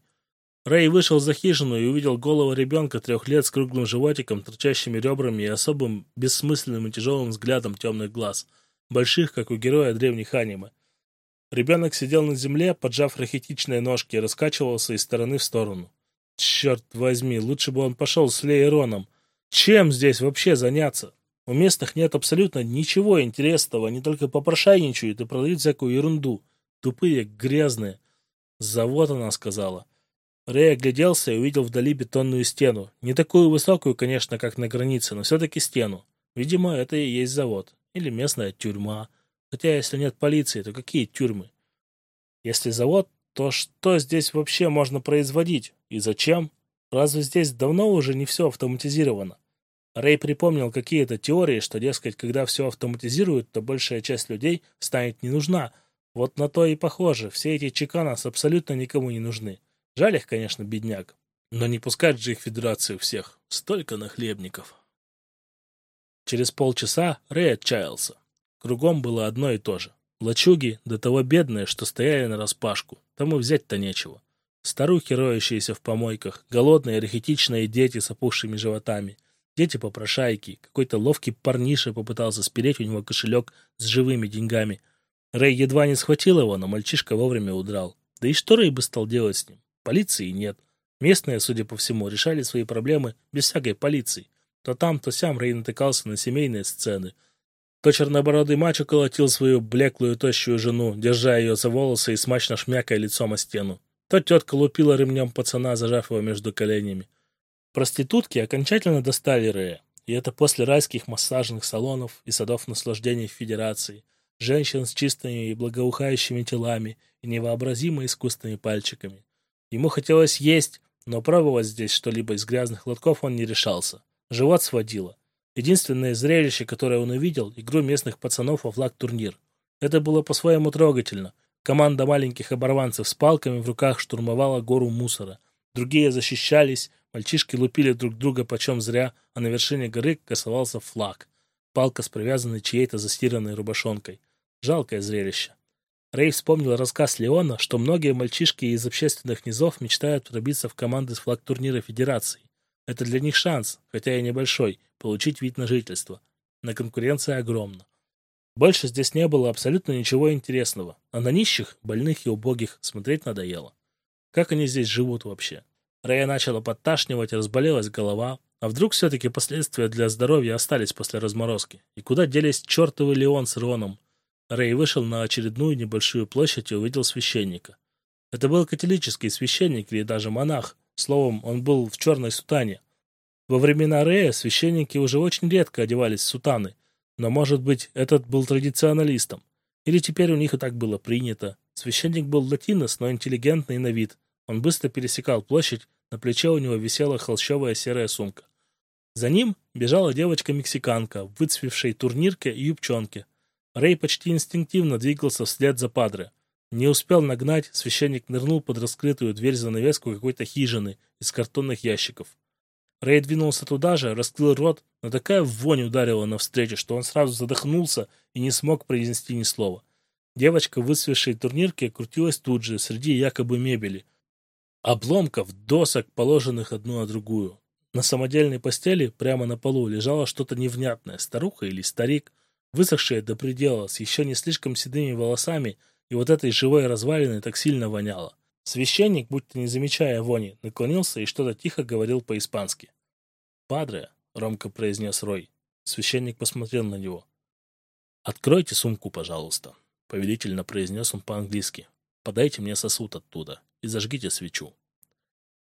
Speaker 1: Рэй вышел за хижину и увидел голову ребенка трех лет с круглым животиком, торчащими ребрами и особым бессмысленным и тяжелым взглядом темных глаз, больших, как у героя древних аниме. Ребенок сидел на земле, поджав рахитичные ножки, и раскачивался из стороны в сторону. Черт возьми, лучше бы он пошел с Лейроном. Чем здесь вообще заняться? У местных нет абсолютно ничего интересного, они только попрошайничают и продают всякую ерунду. Тупые, грязные. Завод, она сказала. Рэй огляделся и увидел вдали бетонную стену. Не такую высокую, конечно, как на границе, но все-таки стену. Видимо, это и есть завод. Или местная тюрьма. Хотя, если нет полиции, то какие тюрьмы? Если завод, то что здесь вообще можно производить? И зачем? Разве здесь давно уже не все автоматизировано? Рэй припомнил какие-то теории, что, дескать, когда все автоматизируют, то большая часть людей станет не нужна. Вот на то и похоже. Все эти чеканас абсолютно никому не нужны. Жаль их, конечно, бедняк. Но не пускать же их в федерацию всех. Столько нахлебников. Через полчаса Рэй отчаялся. Кругом было одно и то же. Лачуги, до того бедные, что стояли на распашку. Там и взять-то нечего. Старухи, роющиеся в помойках, голодные, рахитичные дети с опухшими животами — Дети-попрошайки. Какой-то ловкий парниша попытался спереть у него кошелек с живыми деньгами. Рэй едва не схватил его, но мальчишка вовремя удрал. Да и что Рэй бы стал делать с ним? Полиции нет. Местные, судя по всему, решали свои проблемы без всякой полиции. То там, то сям Рэй натыкался на семейные сцены. То чернобородый мачо колотил свою блеклую тощую жену, держа ее за волосы и смачно шмякая лицом о стену. То тетка лупила ремнем пацана, зажав его между коленями. Проститутки окончательно достали Рэя, и это после райских массажных салонов и садов наслаждений в Федерации, женщин с чистыми и благоухающими телами и невообразимо искусственными пальчиками. Ему хотелось есть, но пробовать здесь что-либо из грязных лотков он не решался. Живот сводило. Единственное зрелище, которое он увидел, игру местных пацанов во флаг-турнир. Это было по-своему трогательно. Команда маленьких оборванцев с палками в руках штурмовала гору мусора. Другие защищались, Мальчишки лупили друг друга почем зря, а на вершине горы красовался флаг. Палка с привязанной чьей-то застиранной рубашонкой. Жалкое зрелище. Рэй вспомнил рассказ Леона, что многие мальчишки из общественных низов мечтают пробиться в команды с флаг-турнира Федерации. Это для них шанс, хотя и небольшой, получить вид на жительство. Но конкуренция огромна. Больше здесь не было абсолютно ничего интересного, а на нищих, больных и убогих смотреть надоело. Как они здесь живут вообще? Рэя начала подташнивать, разболелась голова. А вдруг все-таки последствия для здоровья остались после разморозки? И куда делись чертовы Леон с Роном? Рэй вышел на очередную небольшую площадь и увидел священника. Это был католический священник или даже монах. Словом, он был в черной сутане. Во времена Рэя священники уже очень редко одевались в сутаны. Но, может быть, этот был традиционалистом. Или теперь у них и так было принято. Священник был латинос, но интеллигентный на вид, он быстро пересекал площадь, на плече у него висела холщовая серая сумка. За ним бежала девочка-мексиканка в выцвевшей турнирке и юбчонке. Рэй почти инстинктивно двигался вслед за Падре. Не успел нагнать, священник нырнул под раскрытую дверь занавеску какой-то хижины из картонных ящиков. Рэй двинулся туда же, раскрыл рот, но такая вонь ударила навстречу, что он сразу задохнулся и не смог произнести ни слова. Девочка в выцвевшей турнирке крутилась тут же, среди якобы мебели, обломков досок, положенных одну на другую. На самодельной постели прямо на полу лежало что-то невнятное, старуха или старик, высохшая до предела, с еще не слишком седыми волосами, и вот этой живой развалиной так сильно воняло. Священник, будто не замечая вони, наклонился и что-то тихо говорил по-испански. «Падре», — ромко произнес Рой. Священник посмотрел на него. «Откройте сумку, пожалуйста», — повелительно произнес он по-английски. «Подайте мне сосуд оттуда» и зажгите свечу.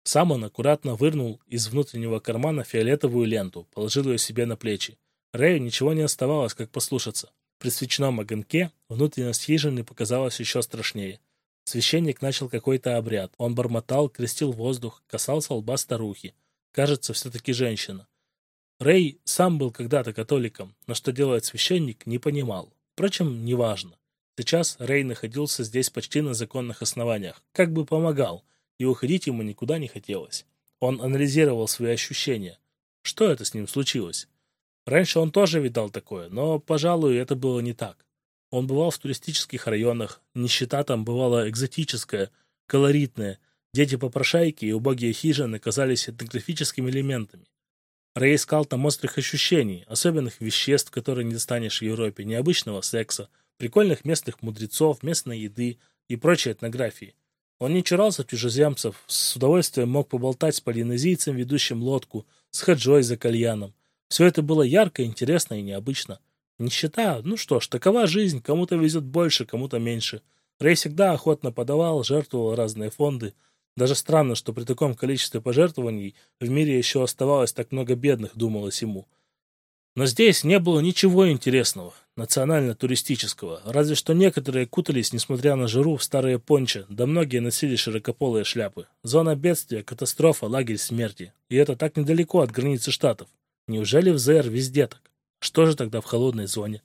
Speaker 1: Сам он аккуратно вырнул из внутреннего кармана фиолетовую ленту, положил ее себе на плечи. Рэю ничего не оставалось, как послушаться. При свечном огоньке внутренность хижины показалась еще страшнее. Священник начал какой-то обряд. Он бормотал, крестил воздух, касался лба старухи. Кажется, все-таки женщина. Рэй сам был когда-то католиком, но что делает священник, не понимал. Впрочем, неважно. Сейчас Рэй находился здесь почти на законных основаниях, как бы помогал, и уходить ему никуда не хотелось. Он анализировал свои ощущения. Что это с ним случилось? Раньше он тоже видал такое, но, пожалуй, это было не так. Он бывал в туристических районах, нищета там бывала экзотическая, колоритная, дети-попрошайки и убогие хижины казались этнографическими элементами. Рэй искал там острых ощущений, особенных веществ, которые не достанешь в Европе, необычного секса, прикольных местных мудрецов, местной еды и прочей этнографии. Он не чурался чужеземцев, с удовольствием мог поболтать с полинезийцем, ведущим лодку, с хаджой за кальяном. Все это было ярко, интересно и необычно. Нищета, ну что ж, такова жизнь, кому-то везет больше, кому-то меньше. Рэй всегда охотно подавал, жертвовал разные фонды. Даже странно, что при таком количестве пожертвований в мире еще оставалось так много бедных, думалось ему. Но здесь не было ничего интересного, национально-туристического, разве что некоторые кутались, несмотря на жару, в старые пончо, да многие носили широкополые шляпы. Зона бедствия, катастрофа, лагерь смерти. И это так недалеко от границы штатов. Неужели в ЗР везде так? Что же тогда в холодной зоне?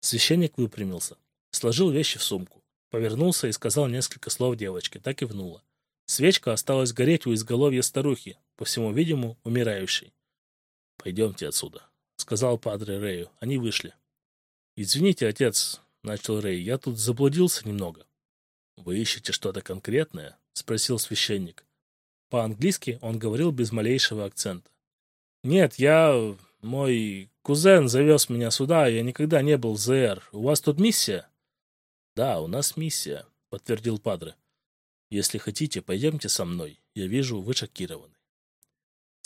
Speaker 1: Священник выпрямился, сложил вещи в сумку, повернулся и сказал несколько слов девочке, так и внула. Свечка осталась гореть у изголовья старухи, по всему видимому, умирающей. «Пойдемте отсюда», — сказал Падре Рэю. Они вышли. «Извините, отец», — начал Рэй, — «я тут заблудился немного». «Вы ищете что-то конкретное?» — спросил священник. По-английски он говорил без малейшего акцента. «Нет, я... Мой кузен завез меня сюда, я никогда не был в ЗР. У вас тут миссия?» «Да, у нас миссия», — подтвердил Падре. «Если хотите, пойдемте со мной. Я вижу, вы шокированы».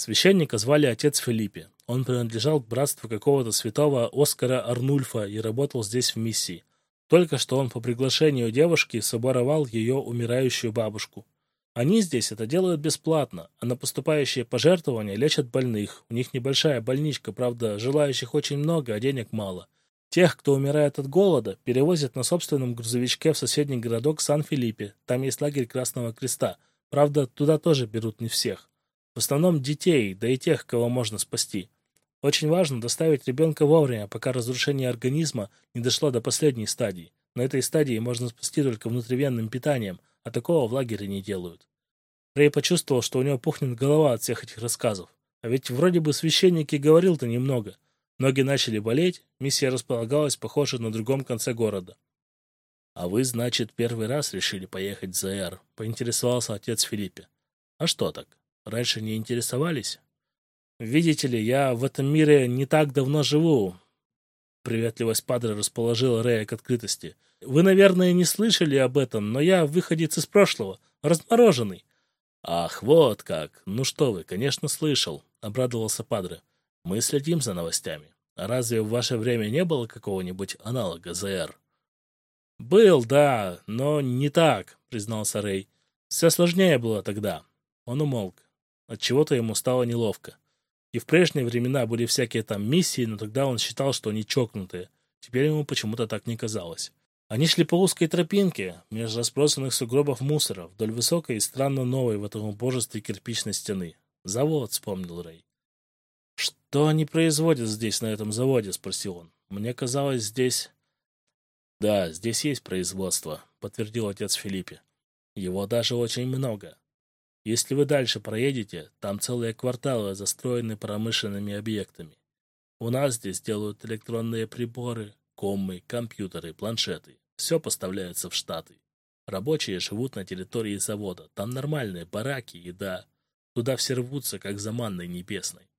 Speaker 1: Священника звали отец Филиппе. Он принадлежал к братству какого-то святого Оскара Арнульфа и работал здесь в миссии. Только что он по приглашению девушки соборовал ее умирающую бабушку. Они здесь это делают бесплатно, а на поступающие пожертвования лечат больных. У них небольшая больничка, правда, желающих очень много, а денег мало. Тех, кто умирает от голода, перевозят на собственном грузовичке в соседний городок Сан-Филиппе. Там есть лагерь Красного Креста. Правда, туда тоже берут не всех. В основном детей, да и тех, кого можно спасти. Очень важно доставить ребенка вовремя, пока разрушение организма не дошло до последней стадии. На этой стадии можно спасти только внутривенным питанием, а такого в лагере не делают. Рэй почувствовал, что у него пухнет голова от всех этих рассказов. А ведь вроде бы священник и говорил-то немного. Ноги начали болеть, миссия располагалась, похоже, на другом конце города. «А вы, значит, первый раз решили поехать в ЗР?» — поинтересовался отец Филиппе. «А что так?» Раньше не интересовались? Видите ли, я в этом мире не так давно живу. Приветливость Падре расположила Рэя к открытости. Вы, наверное, не слышали об этом, но я выходец из прошлого, размороженный. Ах, вот как. Ну что вы, конечно, слышал, обрадовался Падре. Мы следим за новостями. Разве в ваше время не было какого-нибудь аналога ЗР? Был, да, но не так, признался Рэй. Все сложнее было тогда. Он умолк. От чего то ему стало неловко. И в прежние времена были всякие там миссии, но тогда он считал, что они чокнутые. Теперь ему почему-то так не казалось. Они шли по узкой тропинке, между разбросанных сугробов мусора, вдоль высокой и странно новой в этом убожестве кирпичной стены. «Завод», — вспомнил Рэй. «Что они производят здесь, на этом заводе?» — спросил он. «Мне казалось, здесь...» «Да, здесь есть производство», — подтвердил отец Филиппе. «Его даже очень много. Если вы дальше проедете, там целые кварталы застроены промышленными объектами. У нас здесь делают электронные приборы, коммы, компьютеры, планшеты. Все поставляется в Штаты. Рабочие живут на территории завода. Там нормальные бараки, еда. Туда все рвутся, как за манной небесной.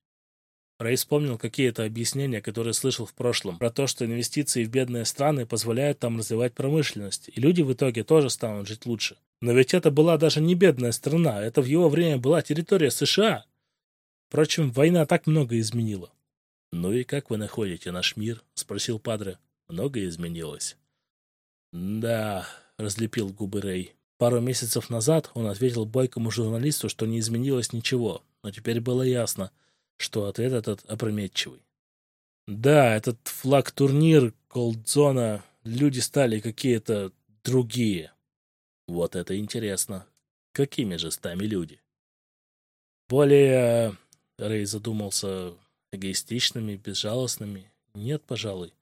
Speaker 1: Рэй вспомнил какие-то объяснения, которые слышал в прошлом, про то, что инвестиции в бедные страны позволяют там развивать промышленность, и люди в итоге тоже станут жить лучше. Но ведь это была даже не бедная страна, это в его время была территория США. Впрочем, война так много изменила. «Ну и как вы находите наш мир?» — спросил Падре. «Много изменилось?» «Да», — разлепил губы Рэй. Пару месяцев назад он ответил бойкому журналисту, что не изменилось ничего, но теперь было ясно, что ответ этот опрометчивый. «Да, этот флаг-турнир, колдзона, люди стали какие-то другие». Вот это интересно. Какими же стами люди? Более, Рэй задумался, эгоистичными, безжалостными? Нет, пожалуй.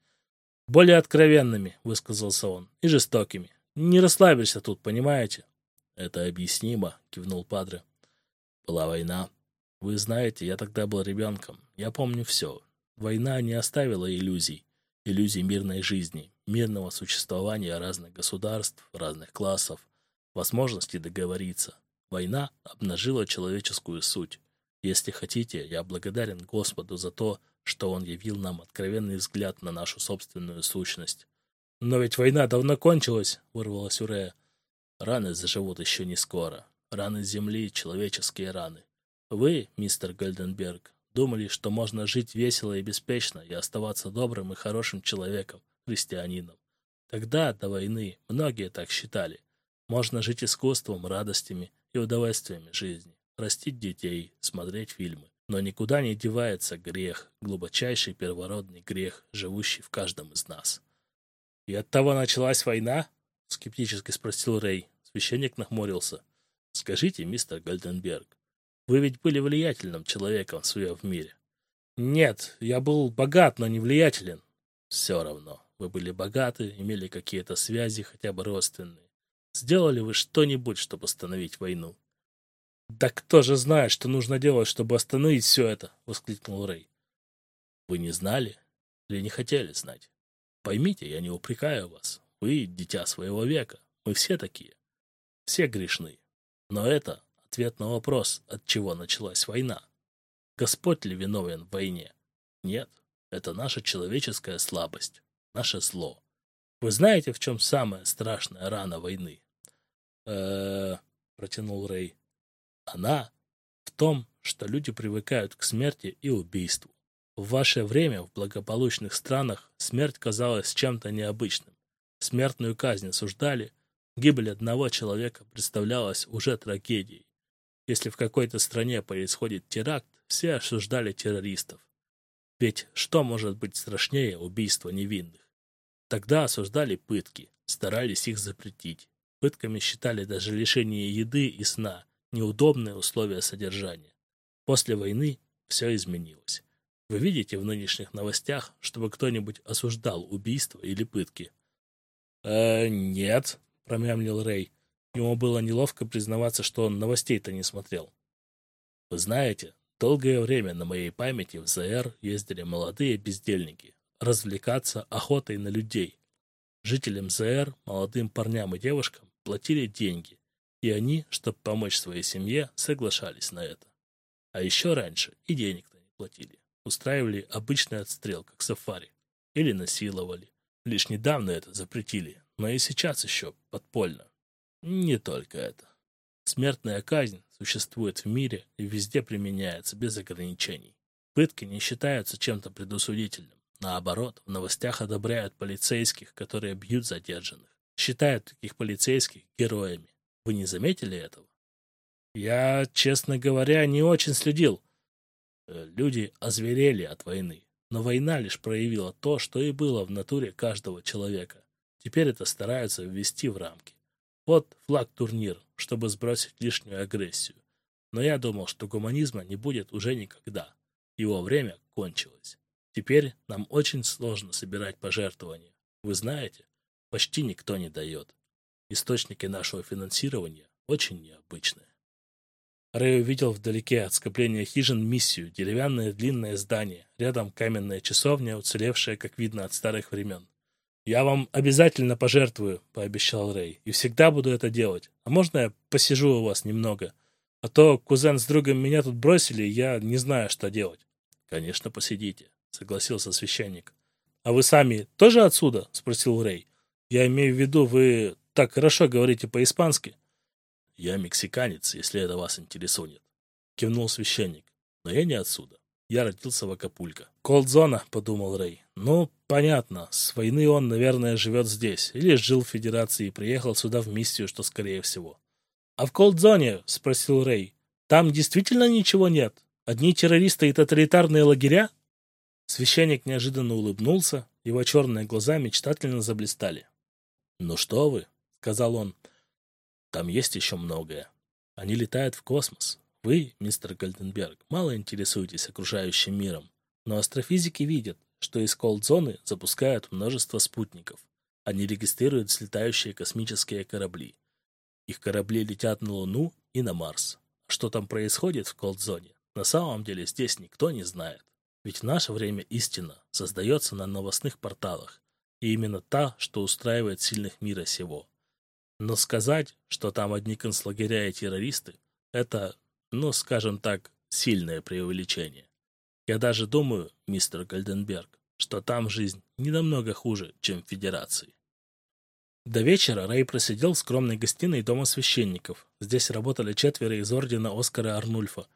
Speaker 1: Более откровенными, высказался он, и жестокими. Не расслабишься тут, понимаете? Это объяснимо, кивнул Падре. Была война. Вы знаете, я тогда был ребенком. Я помню все. Война не оставила иллюзий. Иллюзий мирной жизни, мирного существования разных государств, разных классов, возможности договориться. Война обнажила человеческую суть. Если хотите, я благодарен Господу за то, что Он явил нам откровенный взгляд на нашу собственную сущность. «Но ведь война давно кончилась», — вырвалась Урея. Раны заживут еще не скоро. Раны земли — человеческие раны. Вы, мистер Гольденберг, думали, что можно жить весело и беспечно и оставаться добрым и хорошим человеком, христианином. Тогда, до войны, многие так считали. Можно жить искусством, радостями и удовольствиями жизни, растить детей, смотреть фильмы. Но никуда не девается грех, глубочайший первородный грех, живущий в каждом из нас. «И от того началась война?» — скептически спросил Рэй. Священник нахмурился. «Скажите, мистер Гольденберг, вы ведь были влиятельным человеком в своем мире?» «Нет, я был богат, но не влиятелен». «Все равно, вы были богаты, имели какие-то связи, хотя бы родственные. Сделали вы что-нибудь, чтобы остановить войну?» «Да кто же знает, что нужно делать, чтобы остановить все это?» — воскликнул Рэй. «Вы не знали или не хотели знать?» Поймите, я не упрекаю вас. Вы дитя своего века. Мы все такие. Все грешны. Но это ответ на вопрос, от чего началась война. Господь ли виновен в войне? Нет. Это наша человеческая слабость. Наше зло. Вы знаете, в чем самая страшная рана войны? э протянул Рэй. Она в том, что люди привыкают к смерти и убийству. В ваше время в благополучных странах смерть казалась чем-то необычным. Смертную казнь осуждали, гибель одного человека представлялась уже трагедией. Если в какой-то стране происходит теракт, все осуждали террористов. Ведь что может быть страшнее убийства невинных? Тогда осуждали пытки, старались их запретить. Пытками считали даже лишение еды и сна, неудобные условия содержания. После войны все изменилось. Вы видите в нынешних новостях, чтобы кто-нибудь осуждал убийство или пытки? «Э, нет», — промямлил Рэй. Ему было неловко признаваться, что он новостей-то не смотрел. «Вы знаете, долгое время на моей памяти в ЗР ездили молодые бездельники, развлекаться охотой на людей. Жителям ЗР, молодым парням и девушкам платили деньги, и они, чтобы помочь своей семье, соглашались на это. А еще раньше и денег-то не платили устраивали обычный отстрел, как сафари, или насиловали. Лишь недавно это запретили, но и сейчас еще подпольно. Не только это. Смертная казнь существует в мире и везде применяется без ограничений. Пытки не считаются чем-то предусудительным. Наоборот, в новостях одобряют полицейских, которые бьют задержанных. Считают таких полицейских героями. Вы не заметили этого? Я, честно говоря, не очень следил. Э, люди озверели от войны. Но война лишь проявила то, что и было в натуре каждого человека. Теперь это стараются ввести в рамки. Вот флаг-турнир, чтобы сбросить лишнюю агрессию. Но я думал, что гуманизма не будет уже никогда. Его время кончилось. Теперь нам очень сложно собирать пожертвования. Вы знаете, почти никто не дает. Источники нашего финансирования очень необычные. Рэй увидел вдалеке от скопления хижин миссию, деревянное длинное здание, рядом каменная часовня, уцелевшая, как видно, от старых времен. «Я вам обязательно пожертвую», — пообещал Рэй, — «и всегда буду это делать. А можно я посижу у вас немного? А то кузен с другом меня тут бросили, я не знаю, что делать». «Конечно, посидите», — согласился священник. «А вы сами тоже отсюда?» — спросил Рэй. «Я имею в виду, вы так хорошо говорите по-испански». «Я мексиканец, если это вас интересует», — кивнул священник. «Но я не отсюда. Я родился в Акапулько». «Колдзона», — подумал Рэй. «Ну, понятно. С войны он, наверное, живет здесь. Или жил в Федерации и приехал сюда в миссию, что скорее всего». «А в Колдзоне?» — спросил Рэй. «Там действительно ничего нет? Одни террористы и тоталитарные лагеря?» Священник неожиданно улыбнулся, его черные глаза мечтательно заблистали. «Ну что вы», — сказал он, — там есть еще многое. Они летают в космос. Вы, мистер Гольденберг, мало интересуетесь окружающим миром, но астрофизики видят, что из колд-зоны запускают множество спутников. Они регистрируют взлетающие космические корабли. Их корабли летят на Луну и на Марс. Что там происходит в колд-зоне, на самом деле здесь никто не знает. Ведь наше время истина создается на новостных порталах, и именно та, что устраивает сильных мира сего. Но сказать, что там одни концлагеря и террористы, это, ну, скажем так, сильное преувеличение. Я даже думаю, мистер Гольденберг, что там жизнь не намного хуже, чем в Федерации. До вечера Рэй просидел в скромной гостиной Дома священников. Здесь работали четверо из ордена Оскара Арнульфа.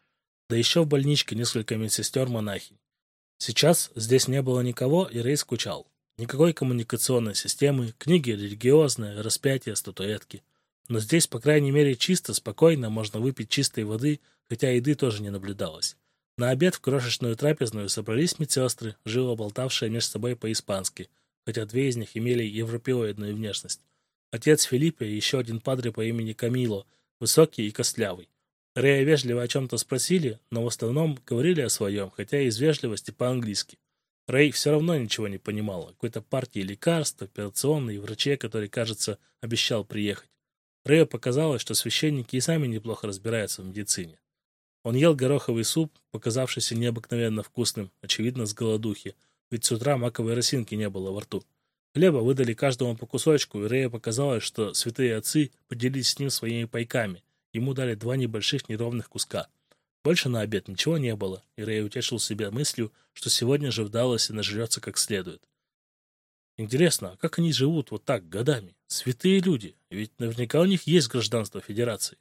Speaker 1: Да еще в больничке несколько медсестер-монахинь. Сейчас здесь не было никого, и Рэй скучал. Никакой коммуникационной системы, книги религиозные, распятия, статуэтки. Но здесь, по крайней мере, чисто, спокойно, можно выпить чистой воды, хотя еды тоже не наблюдалось. На обед в крошечную трапезную собрались медсестры, живо болтавшие между собой по-испански, хотя две из них имели европеоидную внешность. Отец Филиппе и еще один падре по имени Камило, высокий и костлявый. Рея вежливо о чем-то спросили, но в основном говорили о своем, хотя и из вежливости по-английски. Рэй все равно ничего не понимал. Какой-то партии лекарств, операционной, враче, который, кажется, обещал приехать. Рэю показалось, что священники и сами неплохо разбираются в медицине. Он ел гороховый суп, показавшийся необыкновенно вкусным, очевидно, с голодухи, ведь с утра маковой росинки не было во рту. Хлеба выдали каждому по кусочку, и Рэю показалось, что святые отцы поделились с ним своими пайками. Ему дали два небольших неровных куска. Больше на обед ничего не было, и Рэй утешил себя мыслью, что сегодня же в Далласе нажрется как следует. Интересно, а как они живут вот так годами? Святые люди, ведь наверняка у них есть гражданство Федерации.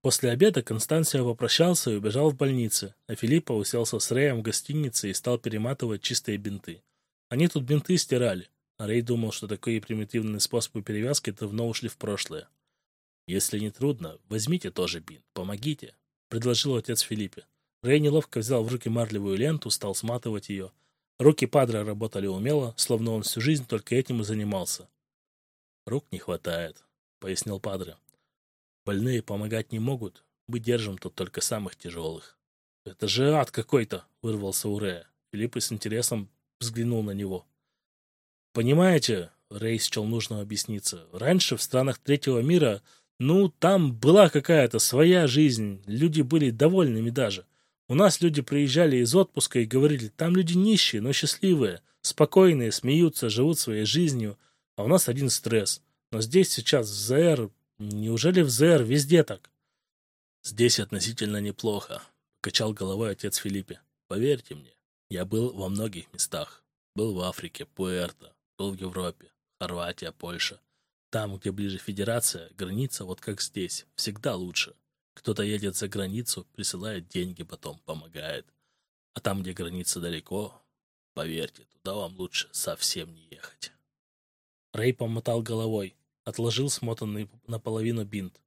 Speaker 1: После обеда Констанция попрощался и убежал в больницу, а Филиппа уселся с Рэем в гостинице и стал перематывать чистые бинты. Они тут бинты стирали, а Рэй думал, что такие примитивные способы перевязки давно ушли в прошлое. «Если не трудно, возьмите тоже бинт, помогите», — предложил отец Филиппе. Рэй неловко взял в руки марлевую ленту, стал сматывать ее. Руки Падре работали умело, словно он всю жизнь только этим и занимался. «Рук не хватает», — пояснил Падре. Больные помогать не могут. Мы держим тут только самых тяжелых. Это же ад какой-то, вырвался у Рэя. Филипп с интересом взглянул на него. Понимаете, Рэй счел нужно объясниться. Раньше в странах третьего мира, ну, там была какая-то своя жизнь. Люди были довольными даже. У нас люди приезжали из отпуска и говорили, там люди нищие, но счастливые, спокойные, смеются, живут своей жизнью, а у нас один стресс. Но здесь сейчас в ЗР Неужели в ЗР везде так? Здесь относительно неплохо, качал головой отец Филиппе. Поверьте мне, я был во многих местах. Был в Африке, Пуэрто, был в Европе, Хорватия, Польша. Там, где ближе Федерация, граница вот как здесь, всегда лучше. Кто-то едет за границу, присылает деньги, потом помогает. А там, где граница далеко, поверьте, туда вам лучше совсем не ехать. Рэй помотал головой отложил смотанный наполовину бинт.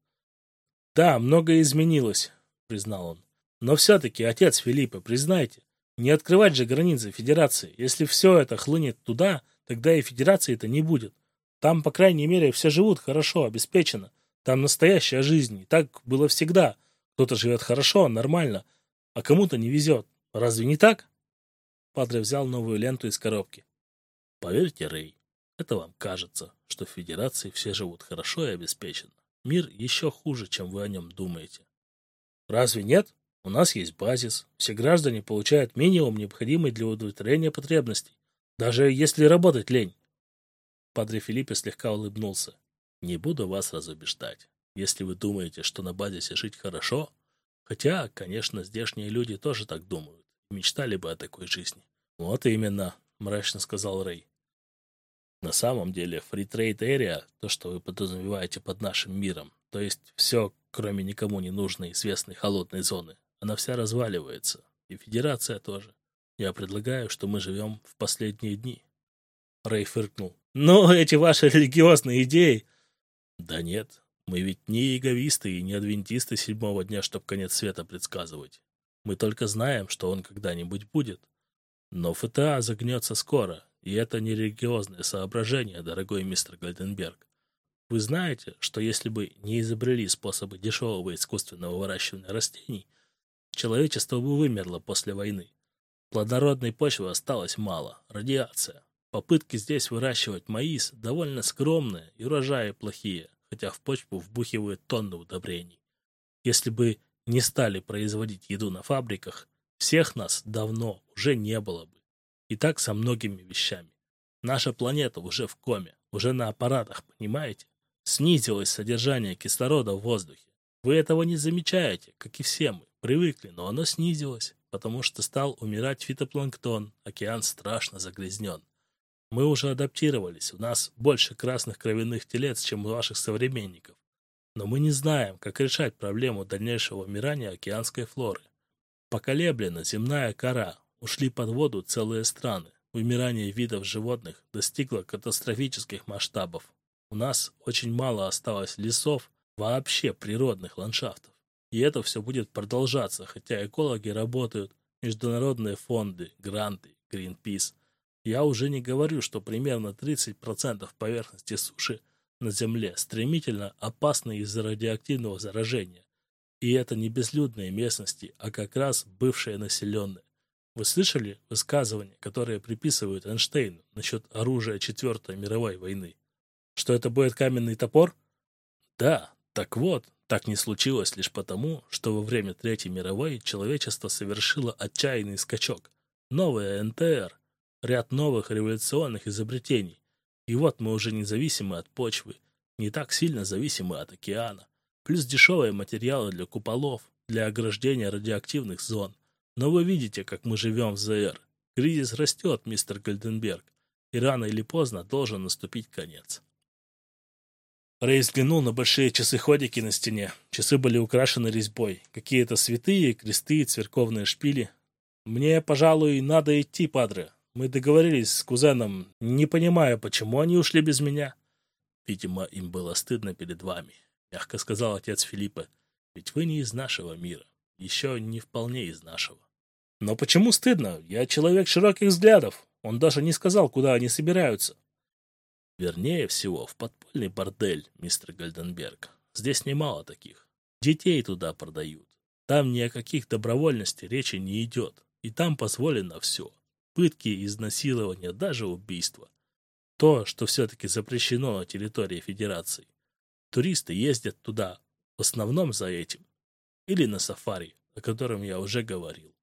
Speaker 1: «Да, многое изменилось», — признал он. «Но все-таки, отец Филиппа, признайте, не открывать же границы Федерации. Если все это хлынет туда, тогда и Федерации-то не будет. Там, по крайней мере, все живут хорошо, обеспечено. Там настоящая жизнь. И так было всегда. Кто-то живет хорошо, нормально, а кому-то не везет. Разве не так?» Падре взял новую ленту из коробки. «Поверьте, Рэй, это вам кажется, что в Федерации все живут хорошо и обеспеченно. Мир еще хуже, чем вы о нем думаете. Разве нет? У нас есть базис. Все граждане получают минимум, необходимый для удовлетворения потребностей. Даже если работать лень. Падре Филиппе слегка улыбнулся. Не буду вас разубеждать. Если вы думаете, что на базисе жить хорошо, хотя, конечно, здешние люди тоже так думают, мечтали бы о такой жизни. Вот именно, мрачно сказал Рэй. На самом деле, Trade Area, то, что вы подразумеваете под нашим миром, то есть все, кроме никому не нужной известной холодной зоны, она вся разваливается. И Федерация тоже. Я предлагаю, что мы живем в последние дни. Рэй фыркнул. Ну, эти ваши религиозные идеи. Да нет, мы ведь не эгоисты и не адвентисты седьмого дня, чтоб конец света предсказывать. Мы только знаем, что он когда-нибудь будет. Но ФТА загнется скоро, и это не религиозное соображение, дорогой мистер Гальденберг. Вы знаете, что если бы не изобрели способы дешевого искусственного выращивания растений, человечество бы вымерло после войны. Плодородной почвы осталось мало, радиация. Попытки здесь выращивать маис довольно скромные и урожаи плохие, хотя в почву вбухивают тонны удобрений. Если бы не стали производить еду на фабриках, всех нас давно уже не было бы. И так со многими вещами. Наша планета уже в коме, уже на аппаратах, понимаете? Снизилось содержание кислорода в воздухе. Вы этого не замечаете, как и все мы. Привыкли, но оно снизилось, потому что стал умирать фитопланктон, океан страшно загрязнен. Мы уже адаптировались, у нас больше красных кровяных телец, чем у ваших современников. Но мы не знаем, как решать проблему дальнейшего умирания океанской флоры. Поколеблена земная кора, ушли под воду целые страны. Вымирание видов животных достигло катастрофических масштабов. У нас очень мало осталось лесов, вообще природных ландшафтов. И это все будет продолжаться, хотя экологи работают, международные фонды, гранты, Greenpeace. Я уже не говорю, что примерно 30% поверхности суши на Земле стремительно опасны из-за радиоактивного заражения. И это не безлюдные местности, а как раз бывшие населенные. Вы слышали высказывания, которые приписывают Эйнштейну насчет оружия Четвертой мировой войны? Что это будет каменный топор? Да, так вот, так не случилось лишь потому, что во время Третьей мировой человечество совершило отчаянный скачок. Новая НТР, ряд новых революционных изобретений. И вот мы уже независимы от почвы, не так сильно зависимы от океана. Плюс дешевые материалы для куполов, для ограждения радиоактивных зон. Но вы видите, как мы живем в ЗР. Кризис растет, мистер Гольденберг, и рано или поздно должен наступить конец. Рэй взглянул на большие часы-ходики на стене. Часы были украшены резьбой. Какие-то святые, кресты, церковные шпили. «Мне, пожалуй, надо идти, падре. Мы договорились с кузеном, не понимая, почему они ушли без меня». «Видимо, им было стыдно перед вами», — мягко сказал отец Филиппа. «Ведь вы не из нашего мира. Еще не вполне из нашего». «Но почему стыдно? Я человек широких взглядов. Он даже не сказал, куда они собираются». Вернее всего, в подпольный бордель, мистер Гальденберг. Здесь немало таких. Детей туда продают. Там ни о каких добровольности речи не идет. И там позволено все. Пытки, изнасилования, даже убийства. То, что все-таки запрещено на территории Федерации. Туристы ездят туда в основном за этим. Или на сафари, о котором я уже говорил.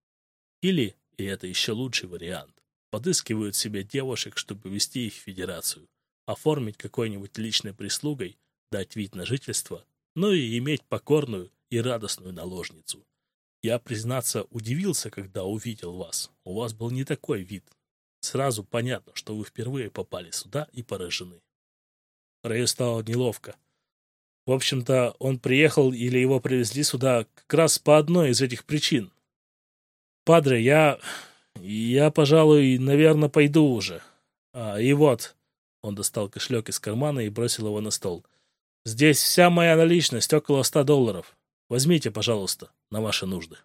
Speaker 1: Или, и это еще лучший вариант, подыскивают себе девушек, чтобы вести их в Федерацию оформить какой-нибудь личной прислугой, дать вид на жительство, ну и иметь покорную и радостную наложницу. Я, признаться, удивился, когда увидел вас. У вас был не такой вид. Сразу понятно, что вы впервые попали сюда и поражены. Рэю стало неловко. В общем-то, он приехал или его привезли сюда как раз по одной из этих причин. Падре, я... я, пожалуй, наверное, пойду уже. А, и вот, он достал кошелек из кармана и бросил его на стол. «Здесь вся моя наличность, около ста долларов. Возьмите, пожалуйста, на ваши нужды».